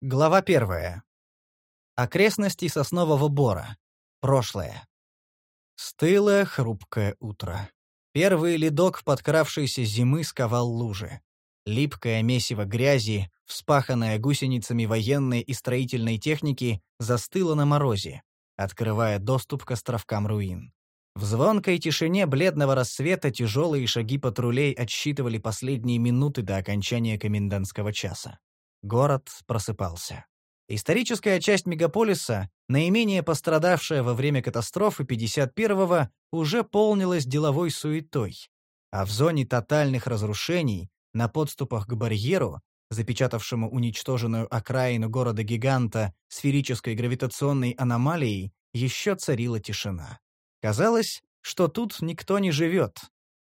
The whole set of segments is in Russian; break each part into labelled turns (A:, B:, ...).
A: Глава первая. Окрестности соснового бора. Прошлое. Стылое хрупкое утро. Первый ледок подкравшейся зимы сковал лужи. Липкое месиво грязи, вспаханное гусеницами военной и строительной техники, застыло на морозе, открывая доступ к островкам руин. В звонкой тишине бледного рассвета тяжелые шаги патрулей отсчитывали последние минуты до окончания комендантского часа. Город просыпался. Историческая часть мегаполиса, наименее пострадавшая во время катастрофы 51-го, уже полнилась деловой суетой. А в зоне тотальных разрушений, на подступах к барьеру, запечатавшему уничтоженную окраину города-гиганта сферической гравитационной аномалией, еще царила тишина. Казалось, что тут никто не живет,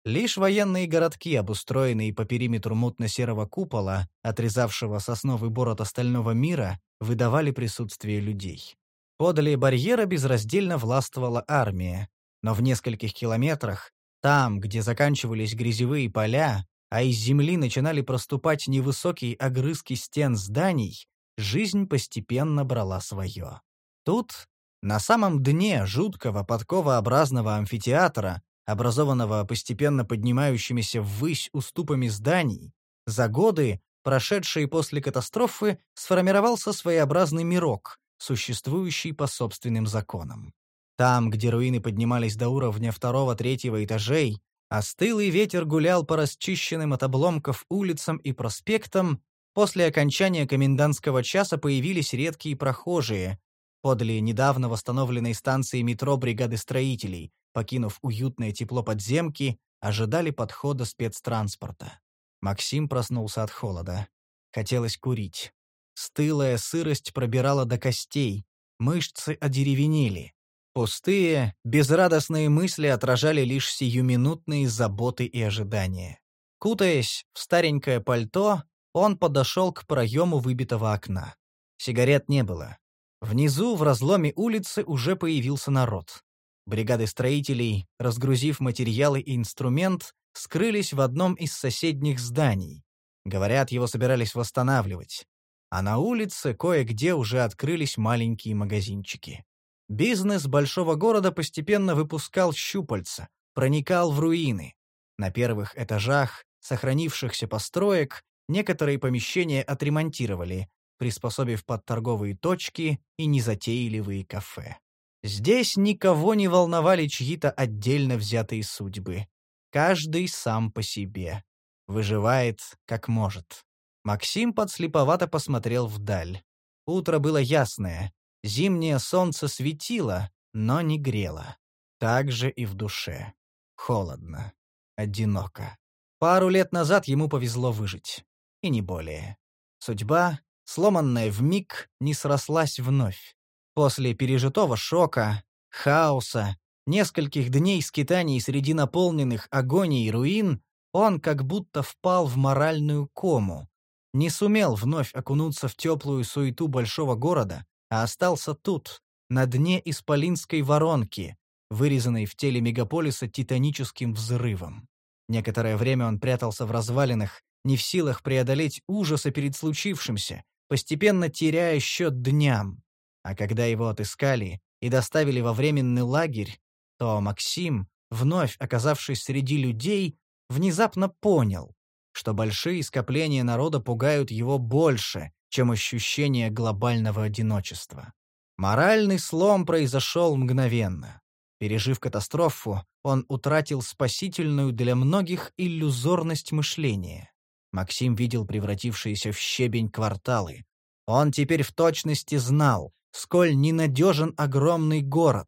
A: Лишь военные городки, обустроенные по периметру мутно-серого купола, отрезавшего сосновый бор от остального мира, выдавали присутствие людей. Подле барьера безраздельно властвовала армия, но в нескольких километрах, там, где заканчивались грязевые поля, а из земли начинали проступать невысокие огрызки стен зданий, жизнь постепенно брала свое. Тут, на самом дне жуткого подковообразного амфитеатра, образованного постепенно поднимающимися ввысь уступами зданий, за годы, прошедшие после катастрофы, сформировался своеобразный мирок, существующий по собственным законам. Там, где руины поднимались до уровня второго-третьего этажей, остылый ветер гулял по расчищенным от обломков улицам и проспектам, после окончания комендантского часа появились редкие прохожие, подле недавно восстановленной станции метро бригады строителей, покинув уютное тепло подземки, ожидали подхода спецтранспорта. Максим проснулся от холода. Хотелось курить. Стылая сырость пробирала до костей, мышцы одеревенели. Пустые, безрадостные мысли отражали лишь сиюминутные заботы и ожидания. Кутаясь в старенькое пальто, он подошел к проему выбитого окна. Сигарет не было. Внизу, в разломе улицы, уже появился народ. Бригады строителей, разгрузив материалы и инструмент, скрылись в одном из соседних зданий. Говорят, его собирались восстанавливать. А на улице кое-где уже открылись маленькие магазинчики. Бизнес большого города постепенно выпускал щупальца, проникал в руины. На первых этажах сохранившихся построек некоторые помещения отремонтировали, приспособив под торговые точки и незатейливые кафе. Здесь никого не волновали чьи-то отдельно взятые судьбы. Каждый сам по себе. Выживает, как может. Максим подслеповато посмотрел вдаль. Утро было ясное. Зимнее солнце светило, но не грело. Так же и в душе. Холодно. Одиноко. Пару лет назад ему повезло выжить. И не более. Судьба, сломанная в миг, не срослась вновь. После пережитого шока, хаоса, нескольких дней скитаний среди наполненных агонией руин, он как будто впал в моральную кому. Не сумел вновь окунуться в теплую суету большого города, а остался тут, на дне исполинской воронки, вырезанной в теле мегаполиса титаническим взрывом. Некоторое время он прятался в развалинах, не в силах преодолеть ужаса перед случившимся, постепенно теряя счет дням. А когда его отыскали и доставили во временный лагерь, то Максим, вновь оказавшись среди людей, внезапно понял, что большие скопления народа пугают его больше, чем ощущение глобального одиночества. Моральный слом произошел мгновенно. Пережив катастрофу, он утратил спасительную для многих иллюзорность мышления. Максим видел превратившиеся в щебень кварталы. Он теперь в точности знал, сколь ненадежен огромный город.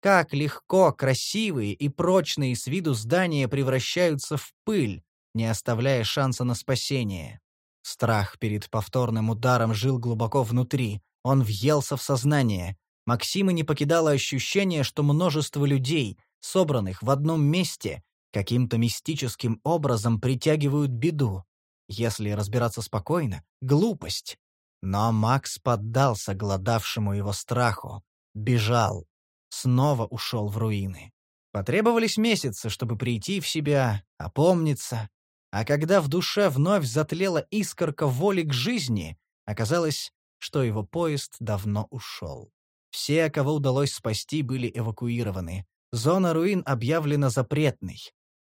A: Как легко красивые и прочные с виду здания превращаются в пыль, не оставляя шанса на спасение. Страх перед повторным ударом жил глубоко внутри, он въелся в сознание. Максима не покидало ощущение, что множество людей, собранных в одном месте, каким-то мистическим образом притягивают беду. Если разбираться спокойно, глупость. Но Макс поддался голодавшему его страху, бежал, снова ушел в руины. Потребовались месяцы, чтобы прийти в себя, опомниться. А когда в душе вновь затлела искорка воли к жизни, оказалось, что его поезд давно ушел. Все, кого удалось спасти, были эвакуированы. Зона руин объявлена запретной.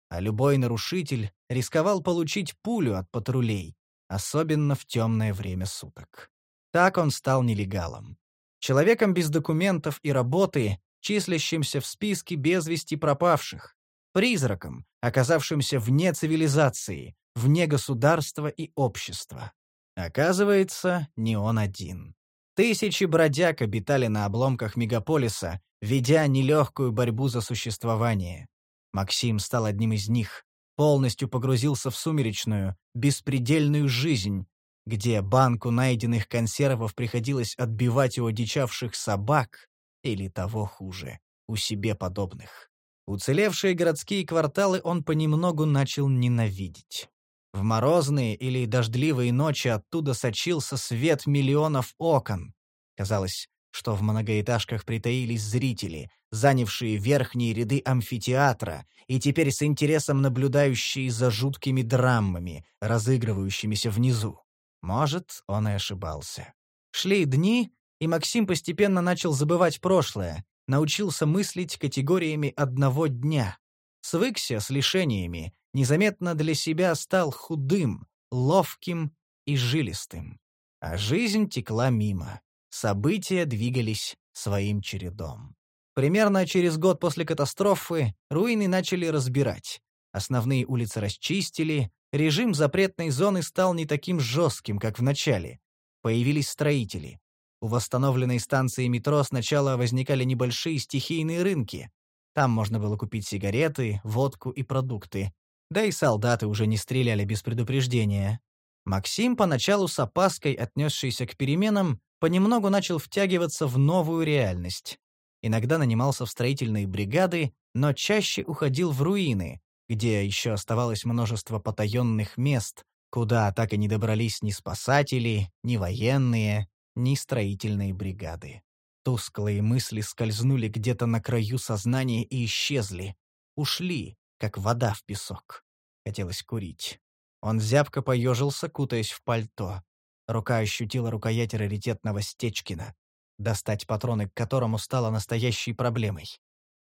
A: А любой нарушитель рисковал получить пулю от патрулей, особенно в темное время суток. Так он стал нелегалом. Человеком без документов и работы, числящимся в списке без вести пропавших. Призраком, оказавшимся вне цивилизации, вне государства и общества. Оказывается, не он один. Тысячи бродяг обитали на обломках мегаполиса, ведя нелегкую борьбу за существование. Максим стал одним из них, полностью погрузился в сумеречную, беспредельную жизнь, где банку найденных консервов приходилось отбивать у одичавших собак или того хуже, у себе подобных. Уцелевшие городские кварталы он понемногу начал ненавидеть. В морозные или дождливые ночи оттуда сочился свет миллионов окон. Казалось, что в многоэтажках притаились зрители, занявшие верхние ряды амфитеатра и теперь с интересом наблюдающие за жуткими драмами, разыгрывающимися внизу. Может, он и ошибался. Шли дни, и Максим постепенно начал забывать прошлое, научился мыслить категориями одного дня. Свыкся с лишениями, незаметно для себя стал худым, ловким и жилистым. А жизнь текла мимо. События двигались своим чередом. Примерно через год после катастрофы руины начали разбирать. Основные улицы расчистили, режим запретной зоны стал не таким жестким, как в начале. Появились строители. У восстановленной станции метро сначала возникали небольшие стихийные рынки. Там можно было купить сигареты, водку и продукты. Да и солдаты уже не стреляли без предупреждения. Максим, поначалу с опаской отнесшийся к переменам, понемногу начал втягиваться в новую реальность. Иногда нанимался в строительные бригады, но чаще уходил в руины, где еще оставалось множество потаенных мест, куда так и не добрались ни спасатели, ни военные, ни строительные бригады. Тусклые мысли скользнули где-то на краю сознания и исчезли. Ушли, как вода в песок. Хотелось курить. Он зябко поежился, кутаясь в пальто. Рука ощутила рукоять раритетного Стечкина, достать патроны к которому стало настоящей проблемой.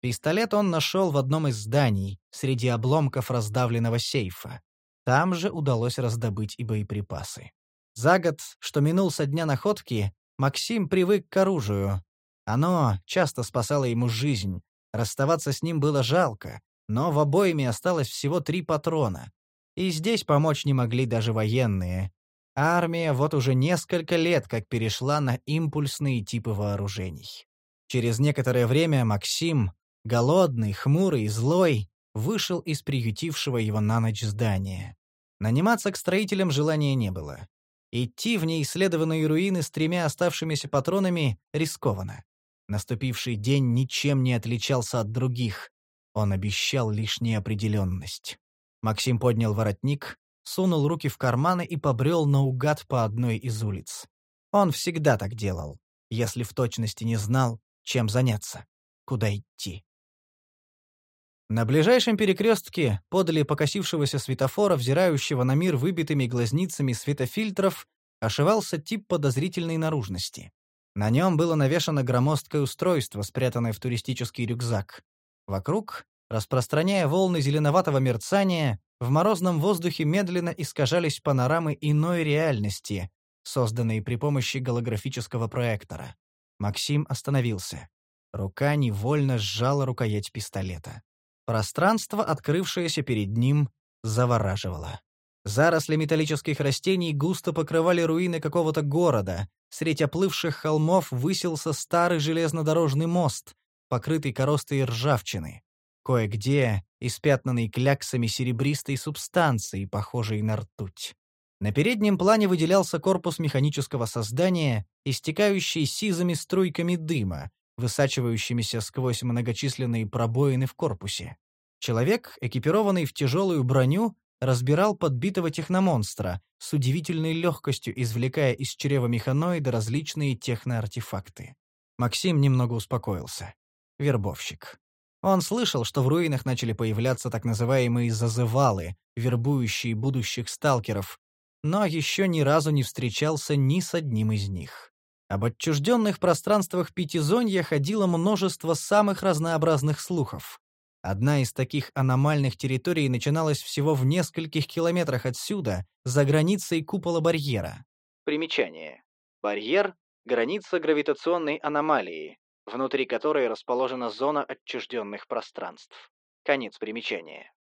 A: Пистолет он нашел в одном из зданий, среди обломков раздавленного сейфа. Там же удалось раздобыть и боеприпасы. За год, что минул со дня находки, Максим привык к оружию. Оно часто спасало ему жизнь. Расставаться с ним было жалко, но в обойме осталось всего три патрона. И здесь помочь не могли даже военные. Армия вот уже несколько лет как перешла на импульсные типы вооружений. Через некоторое время Максим, голодный, хмурый, злой, вышел из приютившего его на ночь здания. Наниматься к строителям желания не было. Идти в неисследованные руины с тремя оставшимися патронами рискованно. Наступивший день ничем не отличался от других. Он обещал лишь неопределенность. Максим поднял воротник, сунул руки в карманы и побрел наугад по одной из улиц. Он всегда так делал, если в точности не знал, чем заняться, куда идти. На ближайшем перекрестке подали покосившегося светофора, взирающего на мир выбитыми глазницами светофильтров, ошивался тип подозрительной наружности. На нем было навешано громоздкое устройство, спрятанное в туристический рюкзак. Вокруг Распространяя волны зеленоватого мерцания, в морозном воздухе медленно искажались панорамы иной реальности, созданные при помощи голографического проектора. Максим остановился. Рука невольно сжала рукоять пистолета. Пространство, открывшееся перед ним, завораживало. Заросли металлических растений густо покрывали руины какого-то города. Средь оплывших холмов высился старый железнодорожный мост, покрытый коростой ржавчины. Кое-где испятнанный кляксами серебристой субстанции, похожей на ртуть. На переднем плане выделялся корпус механического создания, истекающий сизыми струйками дыма, высачивающимися сквозь многочисленные пробоины в корпусе. Человек, экипированный в тяжелую броню, разбирал подбитого техномонстра, с удивительной легкостью извлекая из чрева механоида различные техноартефакты. Максим немного успокоился. Вербовщик. Он слышал, что в руинах начали появляться так называемые «зазывалы», вербующие будущих сталкеров, но еще ни разу не встречался ни с одним из них. Об отчужденных пространствах Пятизонья ходило множество самых разнообразных слухов. Одна из таких аномальных территорий начиналась всего в нескольких километрах отсюда, за границей купола барьера. Примечание. Барьер — граница гравитационной аномалии, внутри которой расположена зона отчужденных пространств. Конец примечания.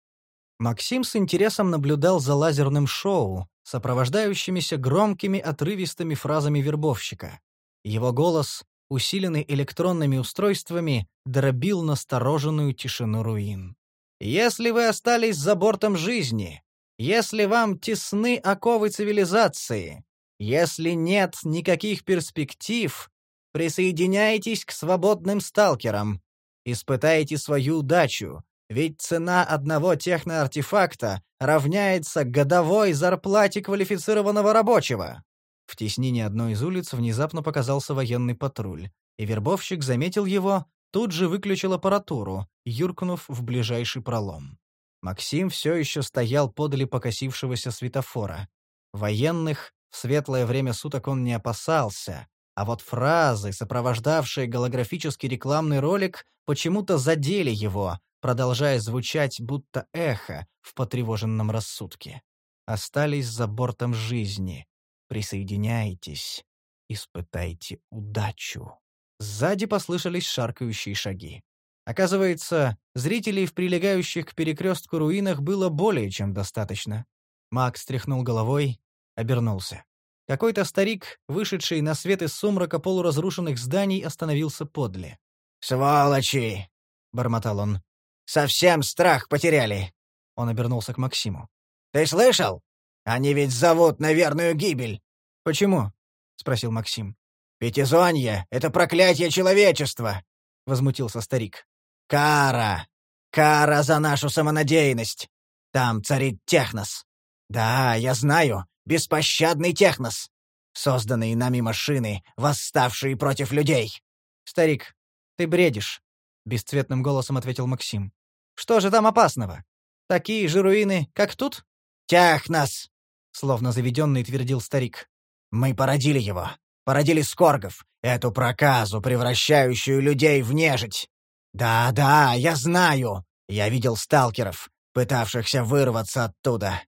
A: Максим с интересом наблюдал за лазерным шоу, сопровождающимися громкими отрывистыми фразами вербовщика. Его голос, усиленный электронными устройствами, дробил настороженную тишину руин. «Если вы остались за бортом жизни, если вам тесны оковы цивилизации, если нет никаких перспектив, присоединяйтесь к свободным сталкерам, испытайте свою удачу, ведь цена одного техноартефакта равняется годовой зарплате квалифицированного рабочего. В теснине одной из улиц внезапно показался военный патруль, и вербовщик заметил его, тут же выключил аппаратуру, юркнув в ближайший пролом. Максим все еще стоял подле покосившегося светофора. Военных в светлое время суток он не опасался, а вот фразы, сопровождавшие голографический рекламный ролик, почему-то задели его, продолжая звучать будто эхо в потревоженном рассудке. Остались за бортом жизни. Присоединяйтесь, испытайте удачу. Сзади послышались шаркающие шаги. Оказывается, зрителей в прилегающих к перекрестку руинах было более чем достаточно. Макс тряхнул головой, обернулся. Какой-то старик, вышедший на свет из сумрака полуразрушенных зданий, остановился подле.
B: «Сволочи!» — бормотал он. «Совсем страх потеряли!»
A: Он обернулся к Максиму.
B: «Ты слышал? Они ведь зовут на верную гибель.
A: Почему? спросил Максим.
B: Пятизонье — это проклятие человечества, возмутился старик. Кара! Кара за нашу самонадеянность. Там царит технос. Да, я знаю, беспощадный технос. Созданные нами машины, восставшие против людей.
A: Старик, ты бредишь, бесцветным голосом ответил Максим. Что же там опасного? Такие же руины, как тут?
B: Технос!
A: — словно заведенный твердил старик.
B: «Мы породили его. Породили скоргов, эту проказу, превращающую людей в нежить. Да-да, я знаю. Я видел сталкеров, пытавшихся вырваться оттуда.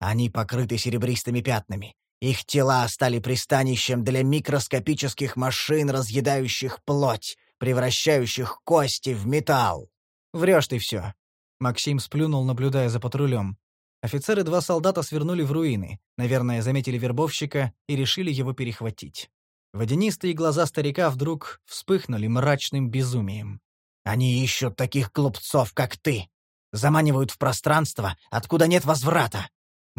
B: Они покрыты серебристыми пятнами. Их тела стали пристанищем для микроскопических машин, разъедающих плоть, превращающих кости в металл.
A: Врешь ты все. Максим сплюнул, наблюдая за патрулем. Офицеры два солдата свернули в руины, наверное, заметили вербовщика и решили его перехватить. Водянистые глаза старика вдруг вспыхнули мрачным безумием.
B: «Они ищут таких глупцов, как ты. Заманивают в пространство, откуда нет возврата.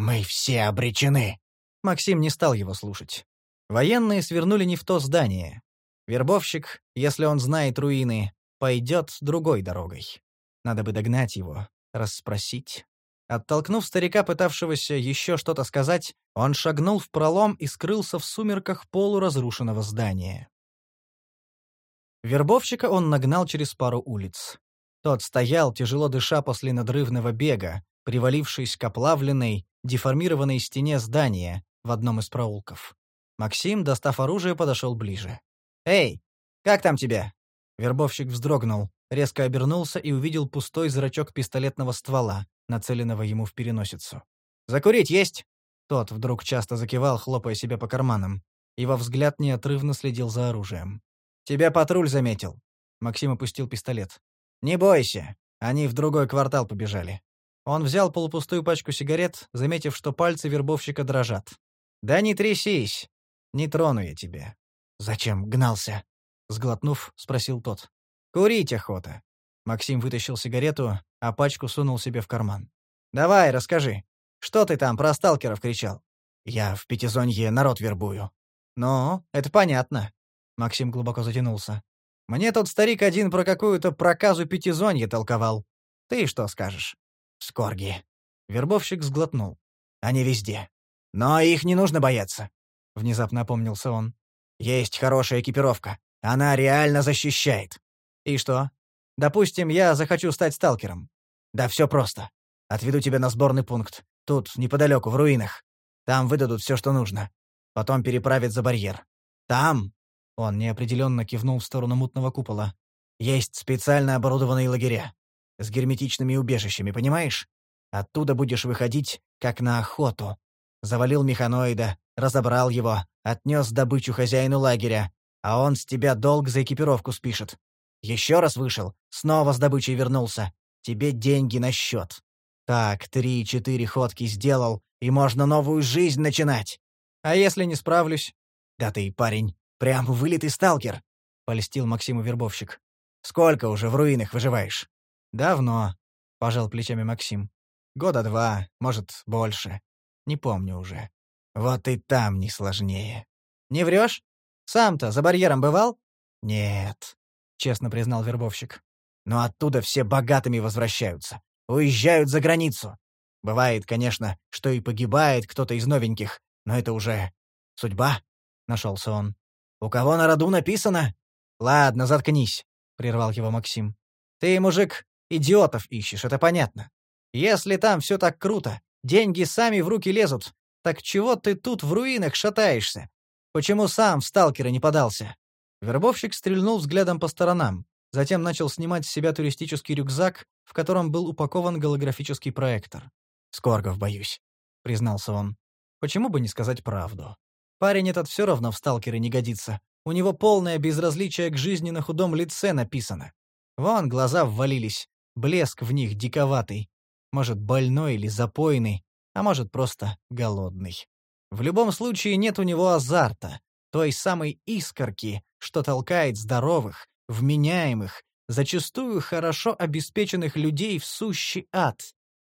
B: Мы все обречены».
A: Максим не стал его слушать. Военные свернули не в то здание. Вербовщик, если он знает руины, пойдет другой дорогой. Надо бы догнать его, расспросить. Оттолкнув старика, пытавшегося еще что-то сказать, он шагнул в пролом и скрылся в сумерках полуразрушенного здания. Вербовщика он нагнал через пару улиц. Тот стоял, тяжело дыша после надрывного бега, привалившись к оплавленной, деформированной стене здания в одном из проулков. Максим, достав оружие, подошел ближе. «Эй, как там тебя?» Вербовщик вздрогнул, резко обернулся и увидел пустой зрачок пистолетного ствола, нацеленного ему в переносицу. «Закурить есть?» Тот вдруг часто закивал, хлопая себя по карманам. Его взгляд неотрывно следил за оружием. «Тебя патруль заметил». Максим опустил пистолет. «Не бойся, они в другой квартал побежали». Он взял полупустую пачку сигарет, заметив, что пальцы вербовщика дрожат. «Да не трясись! Не трону я тебя».
B: «Зачем гнался?»
A: Сглотнув, спросил тот. «Курить охота». Максим вытащил сигарету, а пачку сунул себе в карман. «Давай, расскажи. Что ты там про сталкеров кричал?»
B: «Я в Пятизонье народ вербую».
A: «Ну, это понятно». Максим глубоко затянулся. «Мне тот старик один про какую-то проказу Пятизонье толковал. Ты что скажешь?»
B: «Скорги».
A: Вербовщик сглотнул.
B: «Они везде. Но их не нужно бояться», —
A: внезапно опомнился он.
B: «Есть хорошая экипировка. Она реально защищает».
A: «И что? Допустим, я захочу стать сталкером.
B: Да все просто. Отведу тебя на сборный пункт. Тут, неподалеку, в руинах. Там выдадут все, что нужно. Потом переправят за барьер. Там...»
A: Он неопределенно кивнул в сторону мутного купола.
B: «Есть специально оборудованные лагеря. С герметичными убежищами, понимаешь? Оттуда будешь выходить, как на охоту. Завалил механоида, разобрал его, отнес добычу хозяину лагеря, а он с тебя долг за экипировку спишет. Еще раз вышел, снова с добычей вернулся. Тебе деньги на счет. Так, три-четыре ходки сделал, и можно новую жизнь начинать.
A: А если не справлюсь?
B: Да ты, парень, прям вылитый сталкер, — польстил Максиму вербовщик. Сколько уже в руинах выживаешь?
A: Давно, — пожал плечами Максим. Года два, может, больше. Не помню уже.
B: Вот и там не сложнее.
A: Не врешь? Сам-то за барьером бывал?
B: Нет,
A: честно признал вербовщик.
B: Но оттуда все богатыми возвращаются. Уезжают за границу. Бывает, конечно, что и погибает кто-то из новеньких, но это уже судьба, — нашелся он. У кого на роду написано?
A: Ладно, заткнись, — прервал его Максим. Ты, мужик, идиотов ищешь, это понятно. Если там все так круто, деньги сами в руки лезут, так чего ты тут в руинах шатаешься? Почему сам в сталкера не подался?» Вербовщик стрельнул взглядом по сторонам, затем начал снимать с себя туристический рюкзак, в котором был упакован голографический проектор.
B: «Скоргов боюсь», — признался он.
A: «Почему бы не сказать правду? Парень этот все равно в сталкеры не годится. У него полное безразличие к жизни на худом лице написано. Вон глаза ввалились, блеск в них диковатый, может, больной или запойный, а может, просто голодный. В любом случае нет у него азарта, той самой искорки, что толкает здоровых, вменяемых, зачастую хорошо обеспеченных людей в сущий ад,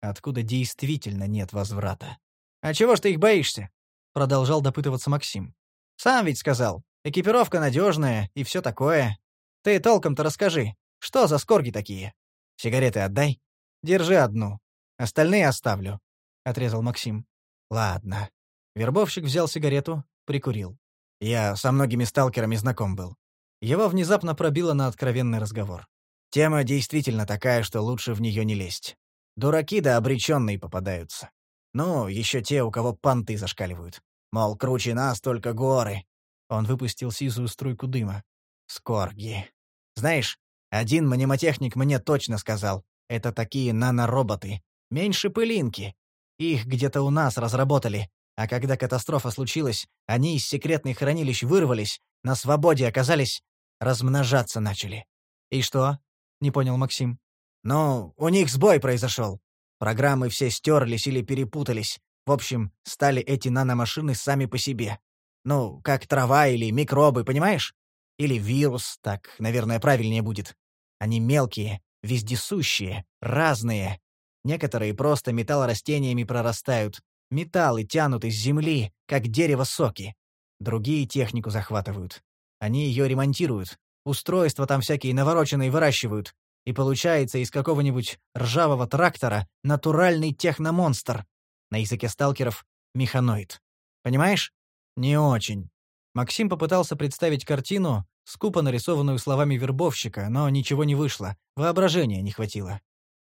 A: откуда действительно нет возврата. «А чего ж ты их боишься?» — продолжал допытываться Максим. «Сам ведь сказал, экипировка надежная и все такое. Ты толком-то расскажи, что за скорги такие? Сигареты отдай. Держи одну. Остальные оставлю», — отрезал Максим.
B: «Ладно».
A: Вербовщик взял сигарету, прикурил.
B: «Я со многими сталкерами знаком был».
A: Его внезапно пробило на откровенный разговор.
B: «Тема действительно такая, что лучше в нее не лезть. Дураки да обреченные попадаются. Ну, еще те, у кого понты зашкаливают. Мол, круче нас только горы».
A: Он выпустил сизую струйку дыма.
B: «Скорги. Знаешь, один мнемотехник мне точно сказал, это такие нанороботы, Меньше пылинки. Их где-то у нас разработали. А когда катастрофа случилась, они из секретных хранилищ вырвались, на свободе оказались, размножаться начали.
A: «И что?» — не понял Максим.
B: «Ну, у них сбой произошел. Программы все стерлись или перепутались. В общем, стали эти наномашины сами по себе. Ну, как трава или микробы, понимаешь? Или вирус, так, наверное, правильнее будет. Они мелкие, вездесущие, разные, Некоторые просто металлорастениями прорастают. Металлы тянут из земли, как дерево соки. Другие технику захватывают. Они ее ремонтируют. Устройства там всякие навороченные выращивают. И получается из какого-нибудь ржавого трактора натуральный техномонстр. На языке сталкеров — механоид. Понимаешь?
A: Не очень. Максим попытался представить картину, скупо нарисованную словами вербовщика, но ничего не вышло, воображения не хватило.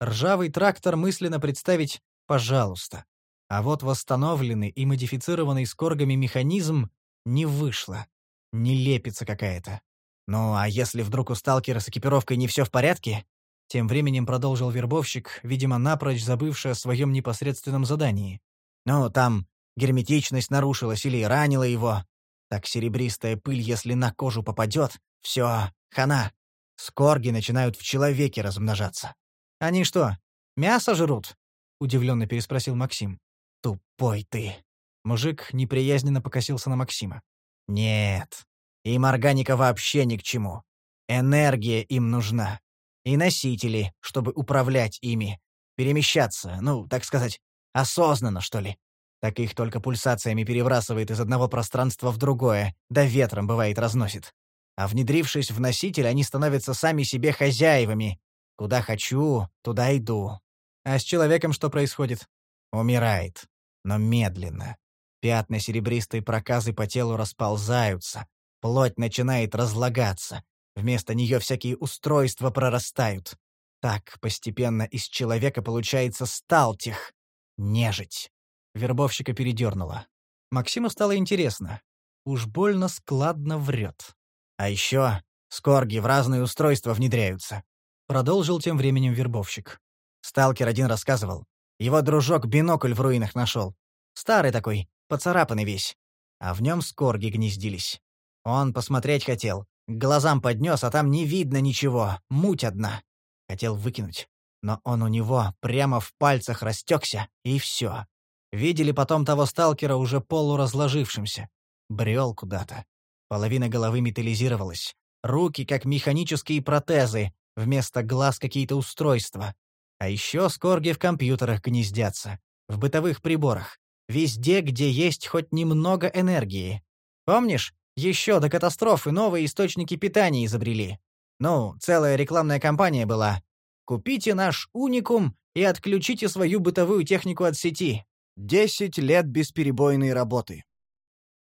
A: Ржавый трактор мысленно представить «пожалуйста». А вот восстановленный и модифицированный скоргами механизм не вышло. Не лепится какая-то.
B: «Ну, а если вдруг у сталкера с экипировкой не все в порядке?»
A: Тем временем продолжил вербовщик, видимо, напрочь забывший о своем непосредственном задании.
B: «Ну, там герметичность нарушилась или ранила его. Так серебристая пыль, если на кожу попадет, все, хана. Скорги начинают в человеке размножаться.
A: «Они что, мясо жрут?» — удивленно переспросил Максим.
B: «Тупой ты!»
A: Мужик неприязненно покосился на Максима.
B: «Нет, им органика вообще ни к чему. Энергия им нужна. И носители, чтобы управлять ими. Перемещаться, ну, так сказать, осознанно, что ли. Так их только пульсациями перебрасывает из одного пространства в другое, да ветром, бывает, разносит. А внедрившись в носитель, они становятся сами себе хозяевами, Куда хочу, туда иду.
A: А с человеком что происходит?
B: Умирает. Но медленно. Пятна серебристой проказы по телу расползаются. Плоть начинает разлагаться. Вместо нее всякие устройства прорастают. Так постепенно из человека получается сталтих. Нежить.
A: Вербовщика передернуло. Максиму стало интересно. Уж больно складно врет.
B: А еще скорги в разные устройства внедряются.
A: Продолжил тем временем вербовщик.
B: Сталкер один рассказывал. Его дружок бинокль в руинах нашел. Старый такой, поцарапанный весь. А в нем скорги гнездились. Он посмотреть хотел. К глазам поднес, а там не видно ничего, муть одна. Хотел выкинуть. Но он у него прямо в пальцах растекся, и все. Видели потом того сталкера уже полуразложившимся. Брел куда-то. Половина головы металлизировалась. Руки, как механические протезы, вместо глаз какие-то устройства. А еще скорги в компьютерах гнездятся, в бытовых приборах, везде, где есть хоть немного энергии. Помнишь, еще до катастрофы новые источники питания изобрели? Ну, целая рекламная кампания была. Купите наш уникум и отключите свою бытовую технику от сети. Десять лет бесперебойной работы.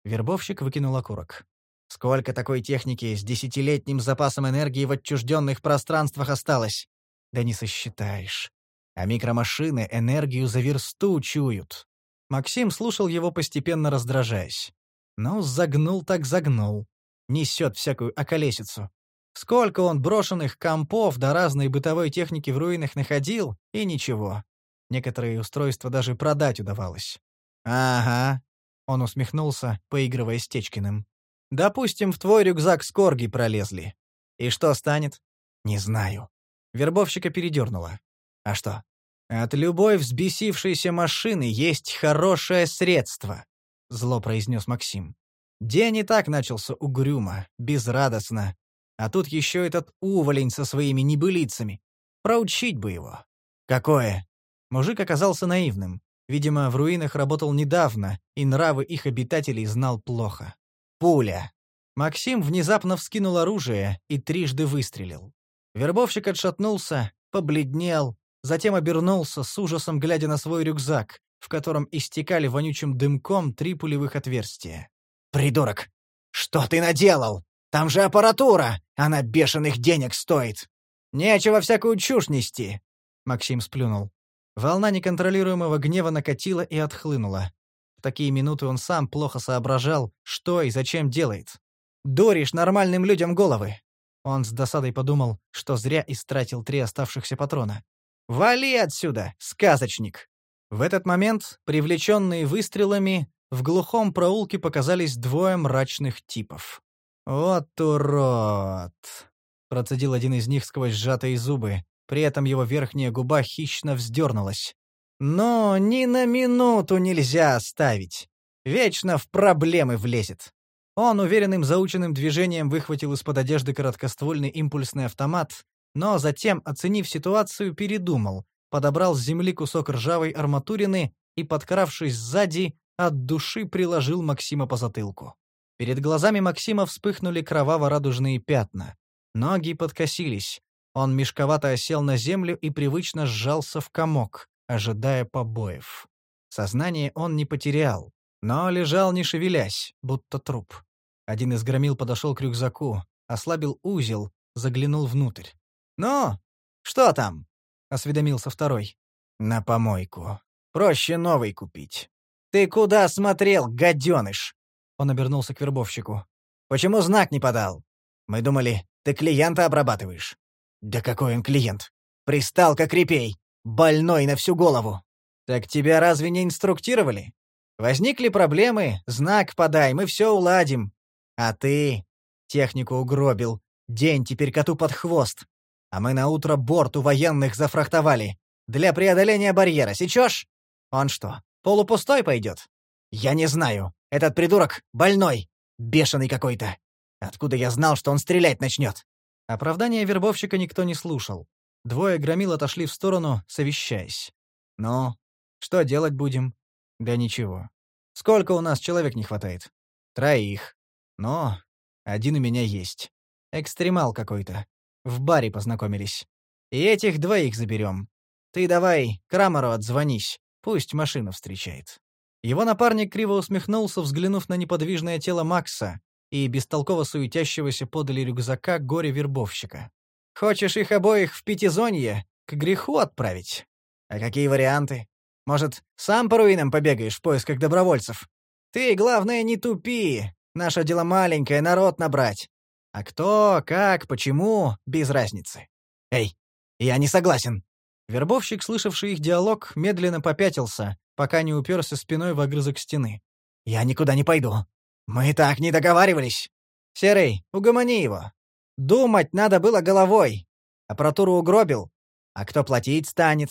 A: Вербовщик выкинул окурок.
B: Сколько такой техники с десятилетним запасом энергии в отчужденных пространствах осталось? Да не сосчитаешь. А микромашины энергию за версту чуют.
A: Максим слушал его, постепенно раздражаясь. Ну, загнул так загнул. Несет всякую околесицу. Сколько он брошенных компов до разной бытовой техники в руинах находил, и ничего. Некоторые устройства даже продать удавалось.
B: «Ага», —
A: он усмехнулся, поигрывая с Течкиным. Допустим, в твой рюкзак скорги пролезли. И что станет?
B: Не знаю.
A: Вербовщика передернуло.
B: А что?
A: От любой взбесившейся машины есть хорошее средство, зло произнес Максим. День и так начался угрюмо, безрадостно. А тут еще этот уволень со своими небылицами. Проучить бы его.
B: Какое?
A: Мужик оказался наивным. Видимо, в руинах работал недавно, и нравы их обитателей знал плохо.
B: Пуля.
A: Максим внезапно вскинул оружие и трижды выстрелил. Вербовщик отшатнулся, побледнел, затем обернулся с ужасом, глядя на свой рюкзак, в котором истекали вонючим дымком три пулевых отверстия.
B: «Придурок! Что ты наделал? Там же аппаратура! Она бешеных денег стоит!»
A: «Нечего всякую чушь нести!» Максим сплюнул. Волна неконтролируемого гнева накатила и отхлынула. В такие минуты он сам плохо соображал, что и зачем делает. «Дуришь нормальным людям головы!» Он с досадой подумал, что зря истратил три оставшихся патрона. «Вали отсюда, сказочник!» В этот момент, привлеченные выстрелами, в глухом проулке показались двое мрачных типов. «Вот урод!» — процедил один из них сквозь сжатые зубы. При этом его верхняя губа хищно вздернулась. Но ни на минуту нельзя оставить. Вечно в проблемы влезет. Он уверенным заученным движением выхватил из-под одежды короткоствольный импульсный автомат, но затем, оценив ситуацию, передумал, подобрал с земли кусок ржавой арматурины и, подкравшись сзади, от души приложил Максима по затылку. Перед глазами Максима вспыхнули кроваво-радужные пятна. Ноги подкосились. Он мешковато осел на землю и привычно сжался в комок ожидая побоев. Сознание он не потерял, но лежал не шевелясь, будто труп. Один из громил подошел к рюкзаку, ослабил узел, заглянул внутрь. «Ну, что там?» — осведомился второй.
B: «На помойку. Проще новый купить».
A: «Ты куда смотрел, гаденыш?» Он обернулся к вербовщику. «Почему знак не подал? Мы думали, ты клиента обрабатываешь».
B: «Да какой он клиент? Пристал, как репей. Больной на всю голову.
A: Так тебя разве не инструктировали? Возникли проблемы, знак подай, мы все уладим. А ты технику угробил, день теперь коту под хвост. А мы на утро борт у военных зафрахтовали. Для преодоления барьера, сечешь? Он что, полупустой пойдет?
B: Я не знаю. Этот придурок больной. Бешеный какой-то. Откуда я знал, что он стрелять начнет?
A: Оправдания вербовщика никто не слушал. Двое громил отошли в сторону, совещаясь. «Ну, что делать будем?» «Да ничего. Сколько у нас человек не хватает?» «Троих. Но один у меня есть. Экстремал какой-то. В баре познакомились. И этих двоих заберем. Ты давай Крамеру отзвонись, пусть машину встречает». Его напарник криво усмехнулся, взглянув на неподвижное тело Макса и бестолково суетящегося подали рюкзака горе-вербовщика. Хочешь их обоих в пятизонье к греху отправить? А какие варианты? Может, сам по руинам побегаешь в поисках добровольцев? Ты, главное, не тупи. Наше дело маленькое, народ набрать.
B: А кто, как, почему — без разницы. Эй, я не согласен.
A: Вербовщик, слышавший их диалог, медленно попятился, пока не уперся спиной в огрызок стены.
B: «Я никуда не пойду. Мы так не договаривались».
A: «Серый, угомони его. Думать надо было головой. Аппаратуру угробил. А кто платить станет?»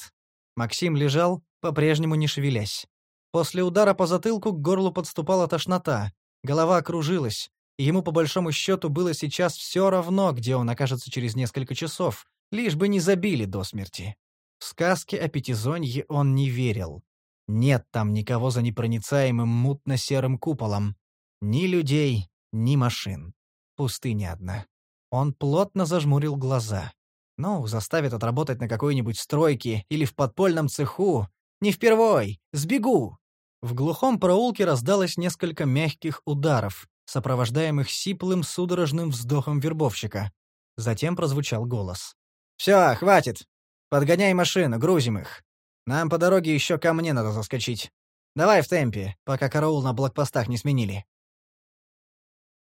A: Максим лежал, по-прежнему не шевелясь. После удара по затылку к горлу подступала тошнота, голова кружилась, и ему по большому счету было сейчас все равно, где он окажется через несколько часов, лишь бы не забили до смерти. В сказке о Пятизонье он не верил. Нет там никого за непроницаемым мутно-серым куполом. Ни людей, ни машин. Пустыня одна. Он плотно зажмурил глаза. Ну, заставит отработать на какой-нибудь стройке или в подпольном цеху. Не впервой! Сбегу! В глухом проулке раздалось несколько мягких ударов, сопровождаемых сиплым судорожным вздохом вербовщика. Затем прозвучал голос. «Все, хватит! Подгоняй машину, грузим их. Нам по дороге еще ко мне надо заскочить. Давай в темпе, пока караул на блокпостах не сменили.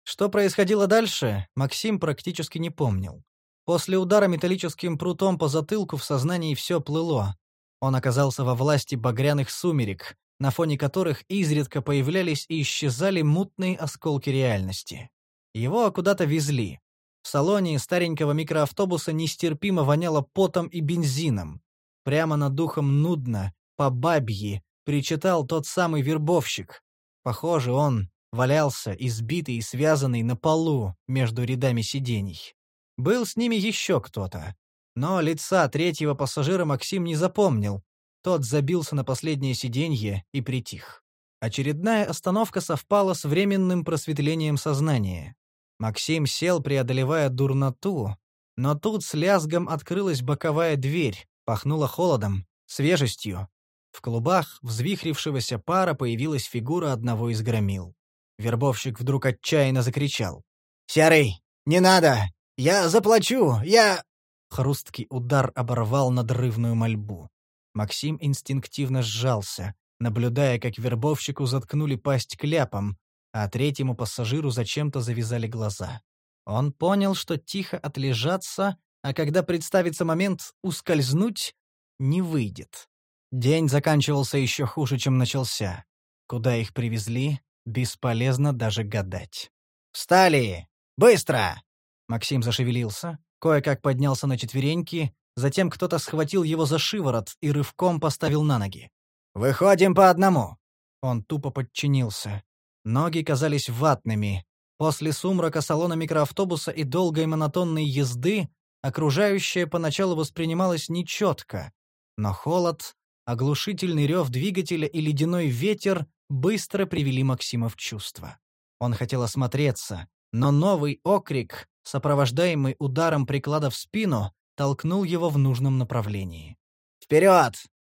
A: Что происходило дальше, Максим практически не помнил. После удара металлическим прутом по затылку в сознании все плыло. Он оказался во власти багряных сумерек, на фоне которых изредка появлялись и исчезали мутные осколки реальности. Его куда-то везли. В салоне старенького микроавтобуса нестерпимо воняло потом и бензином. Прямо над духом нудно, по бабьи, причитал тот самый вербовщик. Похоже, он валялся, избитый и связанный на полу между рядами сидений. Был с ними еще кто-то. Но лица третьего пассажира Максим не запомнил. Тот забился на последнее сиденье и притих. Очередная остановка совпала с временным просветлением сознания. Максим сел, преодолевая дурноту, но тут с лязгом открылась боковая дверь, пахнуло холодом, свежестью. В клубах взвихрившегося пара появилась фигура одного из громил. Вербовщик вдруг отчаянно закричал.
B: «Серый, не надо! Я заплачу! Я...»
A: Хрусткий удар оборвал надрывную мольбу. Максим инстинктивно сжался, наблюдая, как вербовщику заткнули пасть кляпом, а третьему пассажиру зачем-то завязали глаза. Он понял, что тихо отлежаться, а когда представится момент ускользнуть, не выйдет. День заканчивался еще хуже, чем начался. Куда их привезли, бесполезно даже гадать.
B: «Встали! Быстро!»
A: Максим зашевелился, кое-как поднялся на четвереньки, затем кто-то схватил его за шиворот и рывком поставил на ноги.
B: «Выходим по одному!»
A: Он тупо подчинился. Ноги казались ватными. После сумрака салона микроавтобуса и долгой монотонной езды окружающее поначалу воспринималось нечетко. Но холод, оглушительный рев двигателя и ледяной ветер быстро привели Максима в чувство. Он хотел осмотреться, но новый окрик, сопровождаемый ударом приклада в спину, толкнул его в нужном направлении.
B: «Вперед!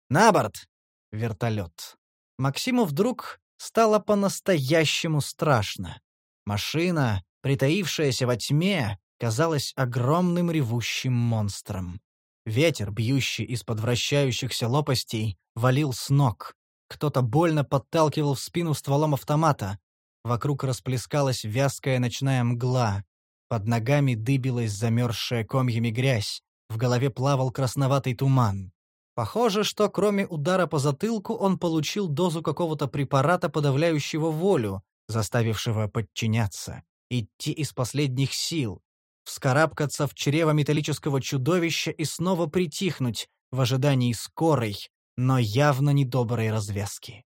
B: На борт!»
A: Вертолет. Максиму вдруг стало по-настоящему страшно. Машина, притаившаяся во тьме, казалась огромным ревущим монстром. Ветер, бьющий из-под вращающихся лопастей, валил с ног. Кто-то больно подталкивал в спину стволом автомата. Вокруг расплескалась вязкая ночная мгла. Под ногами дыбилась замерзшая комьями грязь. В голове плавал красноватый туман. Похоже, что кроме удара по затылку он получил дозу какого-то препарата, подавляющего волю, заставившего подчиняться, идти из последних сил, вскарабкаться в чрево металлического чудовища и снова притихнуть в ожидании скорой, но явно недоброй развязки.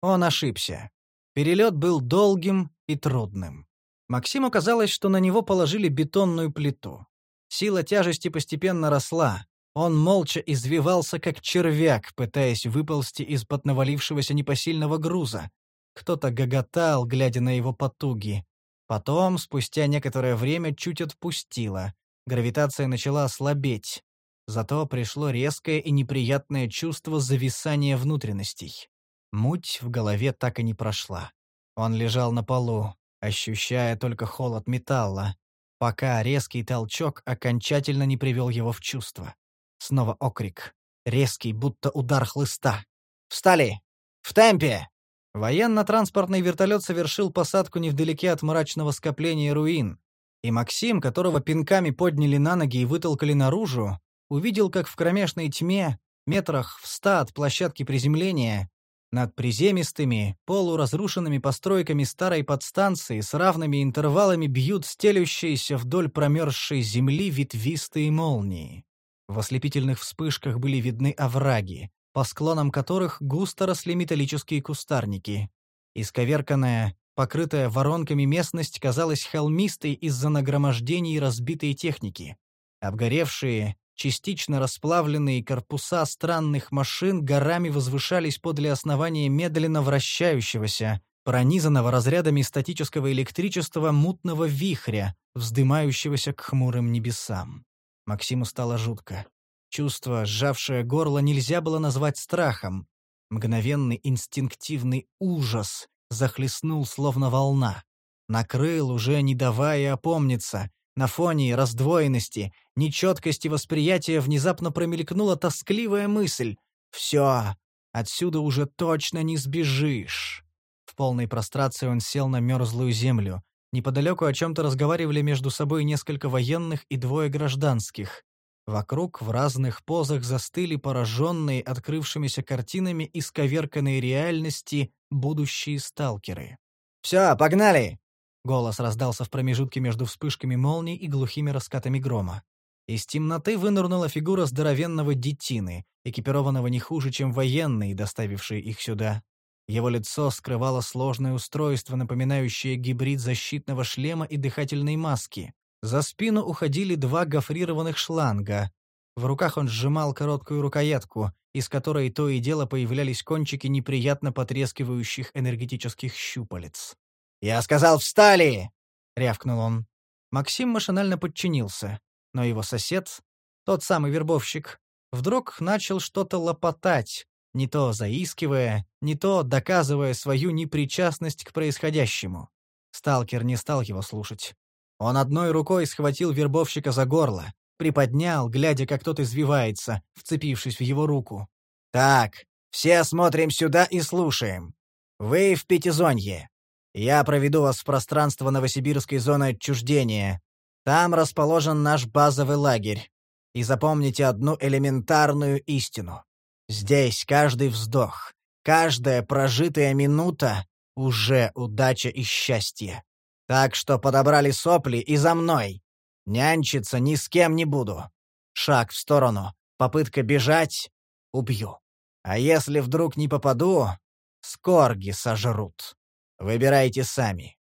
A: Он ошибся. Перелет был долгим и трудным. Максиму казалось, что на него положили бетонную плиту. Сила тяжести постепенно росла, он молча извивался, как червяк, пытаясь выползти из-под навалившегося непосильного груза. Кто-то гоготал, глядя на его потуги. Потом, спустя некоторое время, чуть отпустило. Гравитация начала ослабеть. Зато пришло резкое и неприятное чувство зависания внутренностей. Муть в голове так и не прошла. Он лежал на полу, ощущая только холод металла, пока резкий толчок окончательно не привел его в чувство. Снова окрик. Резкий, будто удар хлыста. «Встали! В темпе!» Военно-транспортный вертолет совершил посадку невдалеке от мрачного скопления руин, и Максим, которого пинками подняли на ноги и вытолкали наружу, увидел, как в кромешной тьме, метрах в ста от площадки приземления, над приземистыми, полуразрушенными постройками старой подстанции с равными интервалами бьют стелющиеся вдоль промерзшей земли ветвистые молнии. В ослепительных вспышках были видны овраги, по склонам которых густо росли металлические кустарники. Исковерканная, покрытая воронками местность казалась холмистой из-за нагромождений разбитой техники. Обгоревшие, Частично расплавленные корпуса странных машин горами возвышались подле основания медленно вращающегося, пронизанного разрядами статического электричества мутного вихря, вздымающегося к хмурым небесам. Максиму стало жутко. Чувство, сжавшее горло, нельзя было назвать страхом. Мгновенный инстинктивный ужас захлестнул словно волна. Накрыл, уже не давая опомниться, на фоне раздвоенности, нечеткости восприятия внезапно промелькнула тоскливая мысль. «Все, отсюда уже точно не сбежишь». В полной прострации он сел на мерзлую землю. Неподалеку о чем-то разговаривали между собой несколько военных и двое гражданских. Вокруг в разных позах застыли пораженные открывшимися картинами исковерканной реальности будущие сталкеры.
B: «Все, погнали!»
A: Голос раздался в промежутке между вспышками молний и глухими раскатами грома. Из темноты вынырнула фигура здоровенного детины, экипированного не хуже, чем военные, доставившие их сюда. Его лицо скрывало сложное устройство, напоминающее гибрид защитного шлема и дыхательной маски. За спину уходили два гофрированных шланга. В руках он сжимал короткую рукоятку, из которой то и дело появлялись кончики неприятно потрескивающих энергетических щупалец.
B: «Я сказал, встали!» — рявкнул он.
A: Максим машинально подчинился, но его сосед, тот самый вербовщик, вдруг начал что-то лопотать, не то заискивая, не то доказывая свою непричастность к происходящему. Сталкер не стал его слушать. Он одной рукой схватил вербовщика за горло, приподнял, глядя, как тот извивается, вцепившись в его руку.
B: «Так, все смотрим сюда и слушаем. Вы в пятизонье. Я проведу вас в пространство Новосибирской зоны отчуждения. Там расположен наш базовый лагерь. И запомните одну элементарную истину. Здесь каждый вздох, каждая прожитая минута — уже удача и счастье. Так что подобрали сопли и за мной. Нянчиться ни с кем не буду. Шаг в сторону, попытка бежать — убью. А если вдруг не попаду, скорги сожрут. Выбирайте сами.